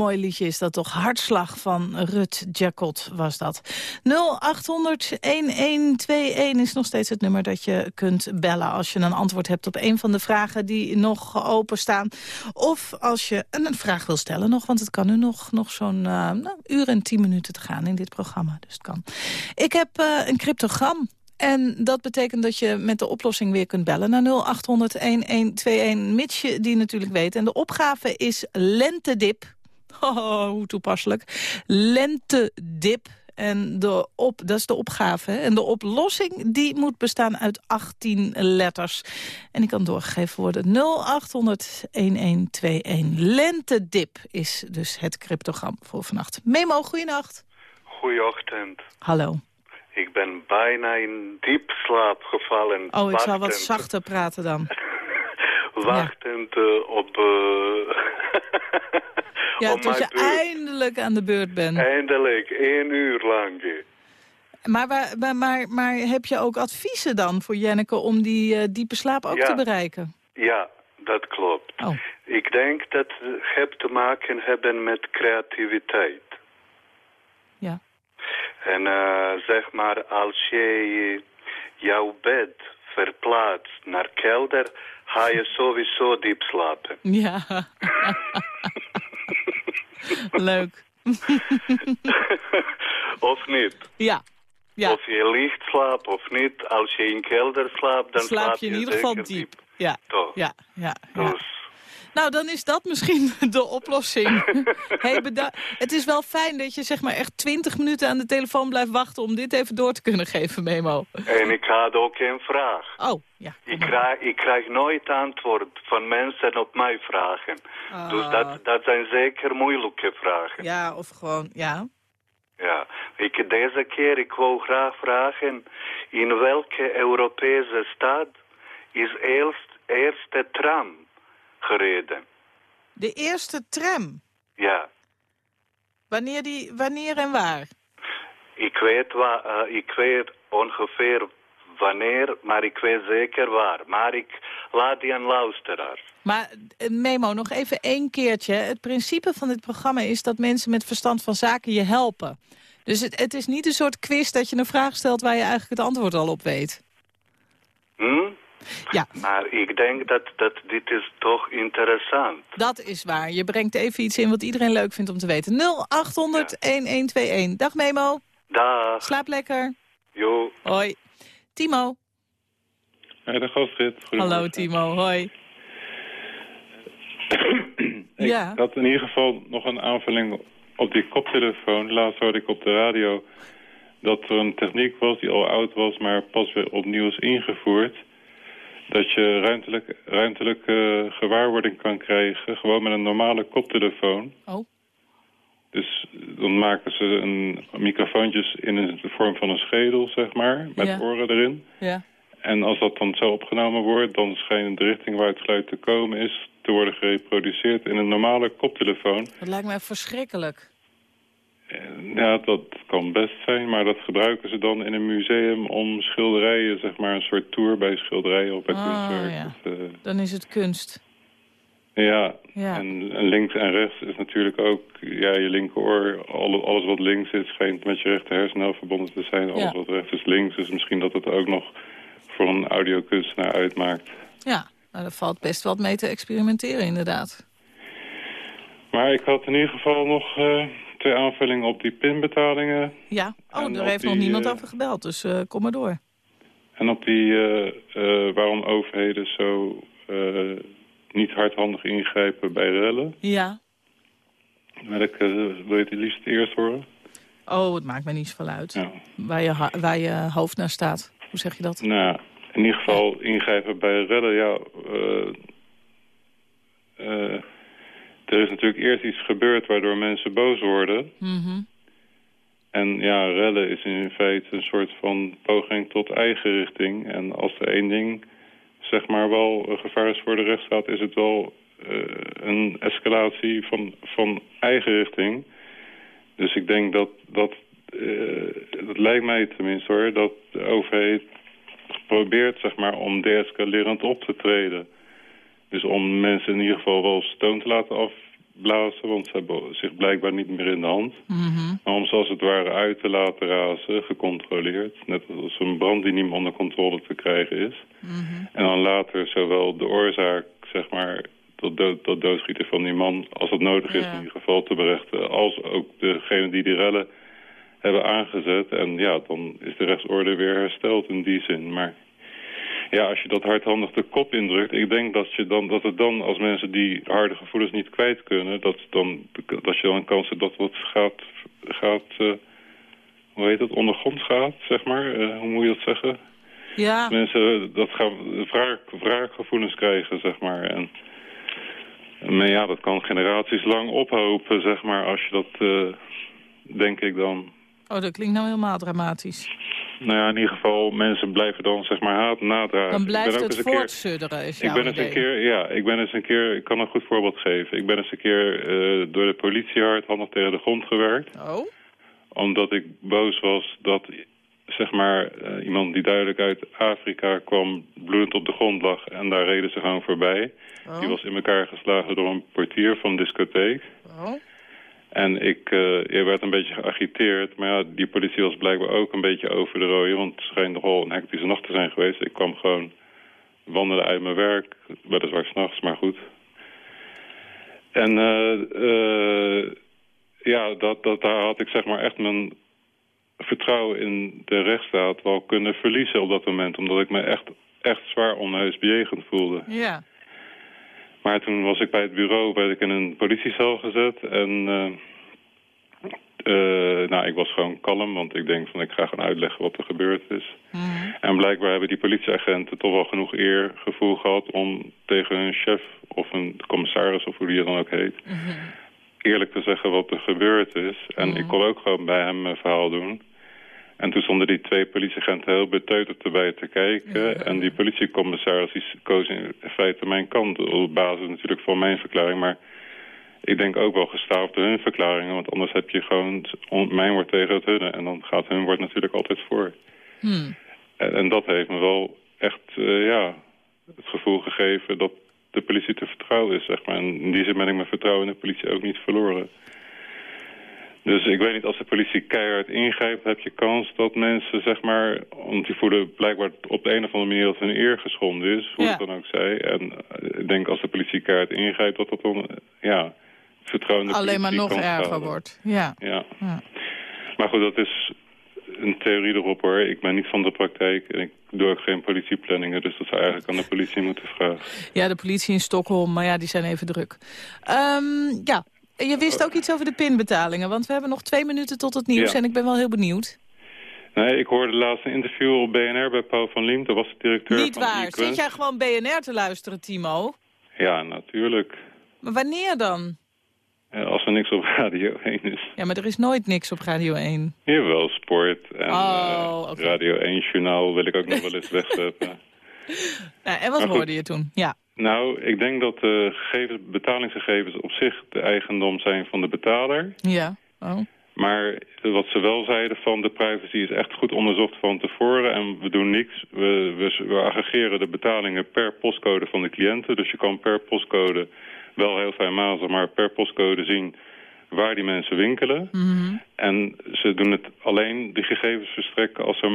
[SPEAKER 9] Mooi liedje is dat toch. Hartslag van Rut Jackot was dat. 0800-1121 is nog steeds het nummer dat je kunt bellen... als je een antwoord hebt op een van de vragen die nog openstaan. Of als je een vraag wil stellen nog, want het kan nu nog, nog zo'n eh, nou, uur en tien minuten te gaan in dit programma. Dus het kan. Ik heb eh, een cryptogram. En dat betekent dat je met de oplossing weer kunt bellen naar 0800-1121, mits je die natuurlijk weet. En de opgave is lentedip. Oh, hoe toepasselijk. Lentedip. En de op, dat is de opgave. hè. En de oplossing die moet bestaan uit 18 letters. En die kan doorgegeven worden 0800-1121. Lentedip is dus het cryptogram voor vannacht. Memo, goeienacht.
[SPEAKER 10] Goeiochtend.
[SPEAKER 9] Hallo.
[SPEAKER 10] Ik ben bijna in diep slaap gevallen.
[SPEAKER 9] Oh, ik zal wat
[SPEAKER 10] wachtend-
[SPEAKER 9] zachter praten dan.
[SPEAKER 10] Wachtend eh, op... eh,
[SPEAKER 9] Ja, tot je
[SPEAKER 10] beurt.
[SPEAKER 9] eindelijk aan de beurt bent.
[SPEAKER 10] Eindelijk, één uur lang.
[SPEAKER 9] Maar, maar, maar, maar heb je ook adviezen dan voor Jenneke om die eh, diepe slaap ook
[SPEAKER 10] Ja.
[SPEAKER 9] te bereiken?
[SPEAKER 10] Ja, dat klopt.
[SPEAKER 9] Oh.
[SPEAKER 10] Ik denk dat het heeft te maken hebben met creativiteit.
[SPEAKER 3] Ja.
[SPEAKER 10] En eh, zeg maar, als je jouw bed verplaatst naar kelder, ga je sowieso diep slapen.
[SPEAKER 3] Ja. Leuk.
[SPEAKER 10] of niet?
[SPEAKER 3] Ja. Ja.
[SPEAKER 10] Of je licht slaapt of niet. Als je in kelder slaapt, dan
[SPEAKER 3] Slaap je in ieder geval diep. Ja.
[SPEAKER 10] Toch?
[SPEAKER 3] Ja, ja, ja.
[SPEAKER 10] Dus,
[SPEAKER 3] Nou, dan is dat misschien de oplossing. hey, het is wel fijn dat je zeg maar echt 20 minuten aan de telefoon blijft wachten... om dit even door te kunnen geven, Memo.
[SPEAKER 10] en ik had ook een vraag.
[SPEAKER 3] Oh, ja.
[SPEAKER 10] Ik krijg, ik krijg nooit antwoord van mensen op mijn vragen. Dus
[SPEAKER 3] Ah.
[SPEAKER 10] dat, dat zijn zeker moeilijke vragen.
[SPEAKER 3] Ja, of gewoon, ja.
[SPEAKER 10] Ja, ik, deze keer ik wil graag vragen, in welke Europese stad is eerst, eerste tram gereden?
[SPEAKER 3] De eerste tram.
[SPEAKER 10] Ja,
[SPEAKER 3] Wanneer, die, wanneer en waar?
[SPEAKER 10] ik weet, wa, eh, ik weet ongeveer wanneer, maar ik weet zeker waar. Maar ik laat die aan luisteraars.
[SPEAKER 3] Maar eh, Memo, nog even één keertje. Het principe van dit programma is dat mensen met verstand van zaken je helpen. Dus het, het is niet een soort quiz dat je een vraag stelt waar je eigenlijk het antwoord al op weet.
[SPEAKER 10] Hm?
[SPEAKER 3] Ja,
[SPEAKER 10] Maar ik denk dat, dat dit is toch interessant.
[SPEAKER 3] dat is waar. Je brengt even iets in wat iedereen leuk vindt om te weten. 0800-1121. Dag Memo.
[SPEAKER 10] Dag,
[SPEAKER 3] Slaap lekker.
[SPEAKER 10] jo.
[SPEAKER 3] Hoi. Timo.
[SPEAKER 11] Ja, de Astrid.
[SPEAKER 3] Hallo Timo, hoi.
[SPEAKER 11] Ik
[SPEAKER 3] Ja.
[SPEAKER 11] had in ieder geval nog een aanvulling op die koptelefoon. Laatst hoorde ik op de radio dat er een techniek was die al oud was, maar pas weer opnieuw is ingevoerd. Dat je ruimtelijk, ruimtelijke gewaarwording kan krijgen, gewoon met een normale koptelefoon.
[SPEAKER 3] Oh.
[SPEAKER 11] Dus dan maken ze een microfoontjes in de vorm van een schedel, zeg maar, met
[SPEAKER 3] Ja.
[SPEAKER 11] oren erin.
[SPEAKER 3] Ja.
[SPEAKER 11] En als dat dan zo opgenomen wordt, dan schijnt de richting waar het geluid te komen is te worden gereproduceerd in een normale koptelefoon.
[SPEAKER 3] Dat lijkt mij verschrikkelijk.
[SPEAKER 11] En Ja, dat kan best zijn, maar dat gebruiken ze dan in een museum om schilderijen, zeg maar, een soort tour bij schilderijen of bij
[SPEAKER 3] Ah, ja.
[SPEAKER 11] Eh,
[SPEAKER 3] Dan is het kunst.
[SPEAKER 11] ja,
[SPEAKER 3] Ja.
[SPEAKER 11] En, en links en rechts is natuurlijk ook, ja, je linkeroor, alle, alles wat links is, schijnt met je rechter hersenhelft verbonden te zijn. Alles
[SPEAKER 3] Ja.
[SPEAKER 11] wat rechts is links, dus misschien dat het ook nog voor een audiokunstenaar uitmaakt.
[SPEAKER 3] Ja, nou, daar valt best wat mee te experimenteren inderdaad.
[SPEAKER 11] Maar ik had in ieder geval nog eh, twee aanvullingen op die pinbetalingen.
[SPEAKER 3] Ja, oh,
[SPEAKER 11] En
[SPEAKER 3] daar heeft nog niemand
[SPEAKER 11] eh,
[SPEAKER 3] over gebeld, dus eh, kom maar door.
[SPEAKER 11] En op die eh, waarom overheden zo niet hardhandig ingrijpen bij rellen.
[SPEAKER 3] Ja.
[SPEAKER 11] Eh, wil je het liefst eerst horen?
[SPEAKER 3] Oh, het maakt mij niet zoveel uit.
[SPEAKER 11] Ja.
[SPEAKER 3] Waar, je, waar je hoofd naar staat. Hoe zeg je dat?
[SPEAKER 11] Nou, in ieder geval ingrijpen bij rellen, ja... er is natuurlijk eerst iets gebeurd waardoor mensen boos worden.
[SPEAKER 3] Mhm.
[SPEAKER 11] En ja, rellen is in feite een soort van poging tot eigen richting. En als er één ding, zeg maar, wel een gevaar is voor de rechtsstaat... is het wel eh, een escalatie van, van eigen richting. Dus ik denk dat, dat, eh, dat lijkt mij tenminste hoor... dat de overheid probeert, zeg maar, om deescalerend op te treden. Dus om mensen in ieder geval wel stoom te laten afblazen... want ze hebben zich blijkbaar niet meer in de hand...
[SPEAKER 3] Mhm.
[SPEAKER 11] Maar om ze als het ware uit te laten razen, gecontroleerd. Net als een brand die niet meer onder controle te krijgen is.
[SPEAKER 3] Mhm.
[SPEAKER 11] En dan later zowel de oorzaak, zeg maar, tot, dood, doodschieten van die man... als het nodig is
[SPEAKER 3] Ja.
[SPEAKER 11] in ieder geval te berechten. Als ook degene die die rellen hebben aangezet. En ja, dan is de rechtsorde weer hersteld in die zin. Maar ja, als je dat hardhandig de kop indrukt... ik denk dat, je dan, dat het dan, als mensen die harde gevoelens niet kwijt kunnen... dat, dan, dat je dan een kans hebt dat wat gaat... gaat eh, hoe heet dat, ondergrond gaat, zeg maar. Eh, hoe moet je dat zeggen?
[SPEAKER 3] Ja,
[SPEAKER 11] Mensen dat gaan wraak, wraakgevoelens krijgen, zeg maar. En, maar ja, dat kan generaties lang ophopen, zeg maar, als je dat, eh, denk ik dan...
[SPEAKER 3] oh, dat klinkt nou helemaal dramatisch.
[SPEAKER 11] Nou ja, in ieder geval, mensen blijven dan, zeg maar, haat nadragen.
[SPEAKER 3] Dan
[SPEAKER 11] Ik ben
[SPEAKER 3] blijft het voortsudderen, is
[SPEAKER 11] Ik ben eens een keer, ja, ik ben eens een keer, ik kan een goed voorbeeld geven. Ik ben eens een keer eh, door de politie hardhandig tegen de grond gewerkt.
[SPEAKER 3] Oh?
[SPEAKER 11] Omdat ik boos was dat zeg maar, eh, iemand die duidelijk uit Afrika kwam, bloedend op de grond lag. En daar reden ze gewoon voorbij.
[SPEAKER 3] Oh.
[SPEAKER 11] Die was in elkaar geslagen door een portier van een discotheek.
[SPEAKER 3] Oh.
[SPEAKER 11] En ik eh, werd een beetje geagiteerd. Maar ja, die politie was blijkbaar ook een beetje over de rode. Want het schijnt nogal een hectische nacht te zijn geweest. Ik kwam gewoon wandelen uit mijn werk. Weliswaar s'nachts, maar goed. En eh, eh, ja, dat, dat, daar had ik zeg maar echt mijn vertrouwen in de rechtsstaat wel kunnen verliezen op dat moment. Omdat ik me echt, echt zwaar onheus bejegend voelde.
[SPEAKER 3] Ja.
[SPEAKER 11] Maar toen was ik bij het bureau, werd ik in een politiecel gezet. En eh, eh, nou, ik was gewoon kalm, want ik denk van ik ga gewoon uitleggen wat er gebeurd is. En blijkbaar hebben die politieagenten toch wel genoeg eergevoel gehad om tegen hun chef of een commissaris of hoe die dan ook heet, eerlijk te zeggen wat er gebeurd is. En ik kon ook gewoon bij hem mijn verhaal doen. En toen stonden die twee politieagenten heel beteuterd erbij te kijken. En die politiecommissaris die koos in feite mijn kant. Op basis natuurlijk van mijn verklaring. Maar ik denk ook wel gestaafd door hun verklaringen. Want anders heb je gewoon on- mijn woord tegen het hunne. En dan gaat hun woord natuurlijk altijd voor.
[SPEAKER 3] Hmm.
[SPEAKER 11] En, en dat heeft me wel echt eh, ja, het gevoel gegeven dat de politie te vertrouwen is. Zeg maar. En in die zin ben ik mijn vertrouwen in de politie ook niet verloren. Dus ik weet niet, als de politie keihard ingrijpt... heb je kans dat mensen, zeg maar... want die voelen blijkbaar op de een of andere manier... dat hun eer geschonden is, hoe
[SPEAKER 3] Ja.
[SPEAKER 11] het dan ook zij. En eh, ik denk als de politie keihard ingrijpt... dat dat dan, eh, ja, het vertrouwen in de
[SPEAKER 3] Alleen maar nog erger wordt. Ja.
[SPEAKER 11] Ja.
[SPEAKER 3] Ja.
[SPEAKER 11] Maar goed, dat is een theorie erop hoor. Ik ben niet van de praktijk en ik doe ook geen politieplanningen. Dus dat zou eigenlijk aan de politie moeten vragen.
[SPEAKER 3] ja, de politie in Stockholm, maar ja, die zijn even druk. Ehm, ja, je wist ook iets over de pinbetalingen, want we hebben nog twee minuten tot het nieuws
[SPEAKER 11] Ja.
[SPEAKER 3] en ik ben wel heel benieuwd.
[SPEAKER 11] Nee, ik hoorde laatst een interview op BNR bij Paul van Liem. Dat was de directeur
[SPEAKER 3] Niet
[SPEAKER 11] van
[SPEAKER 3] waar.
[SPEAKER 11] Equens.
[SPEAKER 3] Zit jij gewoon BNR te luisteren, Timo?
[SPEAKER 11] Ja, natuurlijk.
[SPEAKER 3] Maar wanneer dan?
[SPEAKER 11] Als er niks op Radio 1 is.
[SPEAKER 3] Ja, maar er is nooit niks op Radio 1.
[SPEAKER 11] Jawel, sport en
[SPEAKER 3] Oh,
[SPEAKER 11] eh. Radio 1 journaal wil ik ook nog wel eens wegzetten.
[SPEAKER 3] Ja, en wat
[SPEAKER 11] Maar goed.
[SPEAKER 3] hoorde je toen? Ja.
[SPEAKER 11] Nou, ik denk dat de gegevens, betalingsgegevens op zich de eigendom zijn van de betaler.
[SPEAKER 3] Ja. Oh.
[SPEAKER 11] Maar wat ze wel zeiden van de privacy is echt goed onderzocht van tevoren. En we doen niks. We, we, we aggregeren de betalingen per postcode van de cliënten. Dus je kan per postcode wel heel fijnmazig, maar per postcode zien waar die mensen winkelen.
[SPEAKER 3] Mhm.
[SPEAKER 11] En ze doen het alleen die gegevens verstrekken als er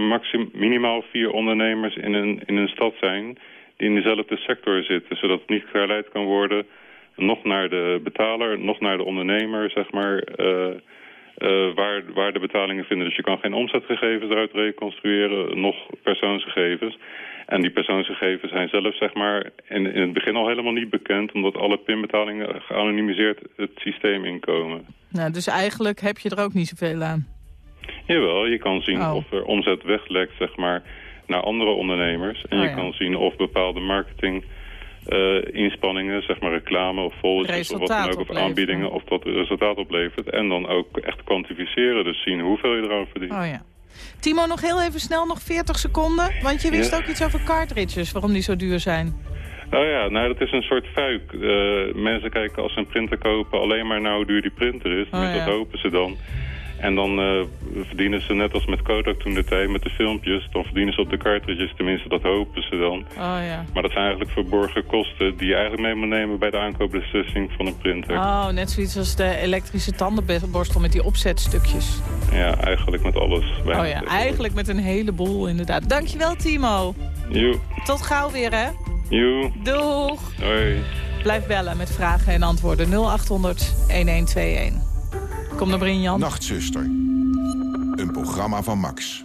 [SPEAKER 11] minimaal vier ondernemers in een, in een stad zijn die in dezelfde sector zitten. Zodat het niet geleid kan worden nog naar de betaler, nog naar de ondernemer, zeg maar, eh, eh, waar, waar de betalingen vinden. Dus je kan geen omzetgegevens eruit reconstrueren, nog persoonsgegevens. En die persoonsgegevens zijn zelf zeg maar, in, in het begin al helemaal niet bekend... omdat alle pinbetalingen geanonimiseerd het systeem inkomen.
[SPEAKER 3] Nou, dus eigenlijk heb je er ook niet zoveel aan.
[SPEAKER 11] Jawel, je kan zien
[SPEAKER 3] Oh.
[SPEAKER 11] of er omzet weglekt zeg maar, naar andere ondernemers. En
[SPEAKER 3] Oh,
[SPEAKER 11] je
[SPEAKER 3] ja.
[SPEAKER 11] kan zien of bepaalde marketing... eh, inspanningen, zeg maar reclame of volgers of wat dan ook, of
[SPEAKER 3] opleveren.
[SPEAKER 11] aanbiedingen, of dat resultaat oplevert. En dan ook echt kwantificeren, dus zien hoeveel je eraan verdient.
[SPEAKER 3] Oh ja. Timo, nog heel even snel, nog 40 seconden. Want je wist
[SPEAKER 11] Ja.
[SPEAKER 3] ook iets over cartridges, waarom die zo duur zijn.
[SPEAKER 11] Nou ja, nou, dat is een soort fuik. Eh, mensen kijken als ze een printer kopen alleen maar naar hoe duur die printer is.
[SPEAKER 3] Oh, ja.
[SPEAKER 11] dat hopen ze dan. En dan eh, verdienen ze net als met Kodak toen de tijd, met de filmpjes. Dan verdienen ze op de cartridges, tenminste dat hopen ze dan.
[SPEAKER 3] Oh ja.
[SPEAKER 11] Maar dat zijn eigenlijk verborgen kosten die je eigenlijk mee moet nemen bij de aankoopbeslissing van een printer.
[SPEAKER 3] Oh, net zoiets als de elektrische tandenborstel met die opzetstukjes.
[SPEAKER 11] Ja, eigenlijk met alles. bij
[SPEAKER 3] Oh ja, eigenlijk met een heleboel inderdaad. Dankjewel Timo.
[SPEAKER 11] Joe,
[SPEAKER 3] Tot gauw weer hè.
[SPEAKER 11] joe,
[SPEAKER 3] Doeg.
[SPEAKER 11] hoi.
[SPEAKER 3] Blijf bellen met vragen en antwoorden 0800 1121. Kom naar Brinjan.
[SPEAKER 12] Nachtzuster. Een programma van Max.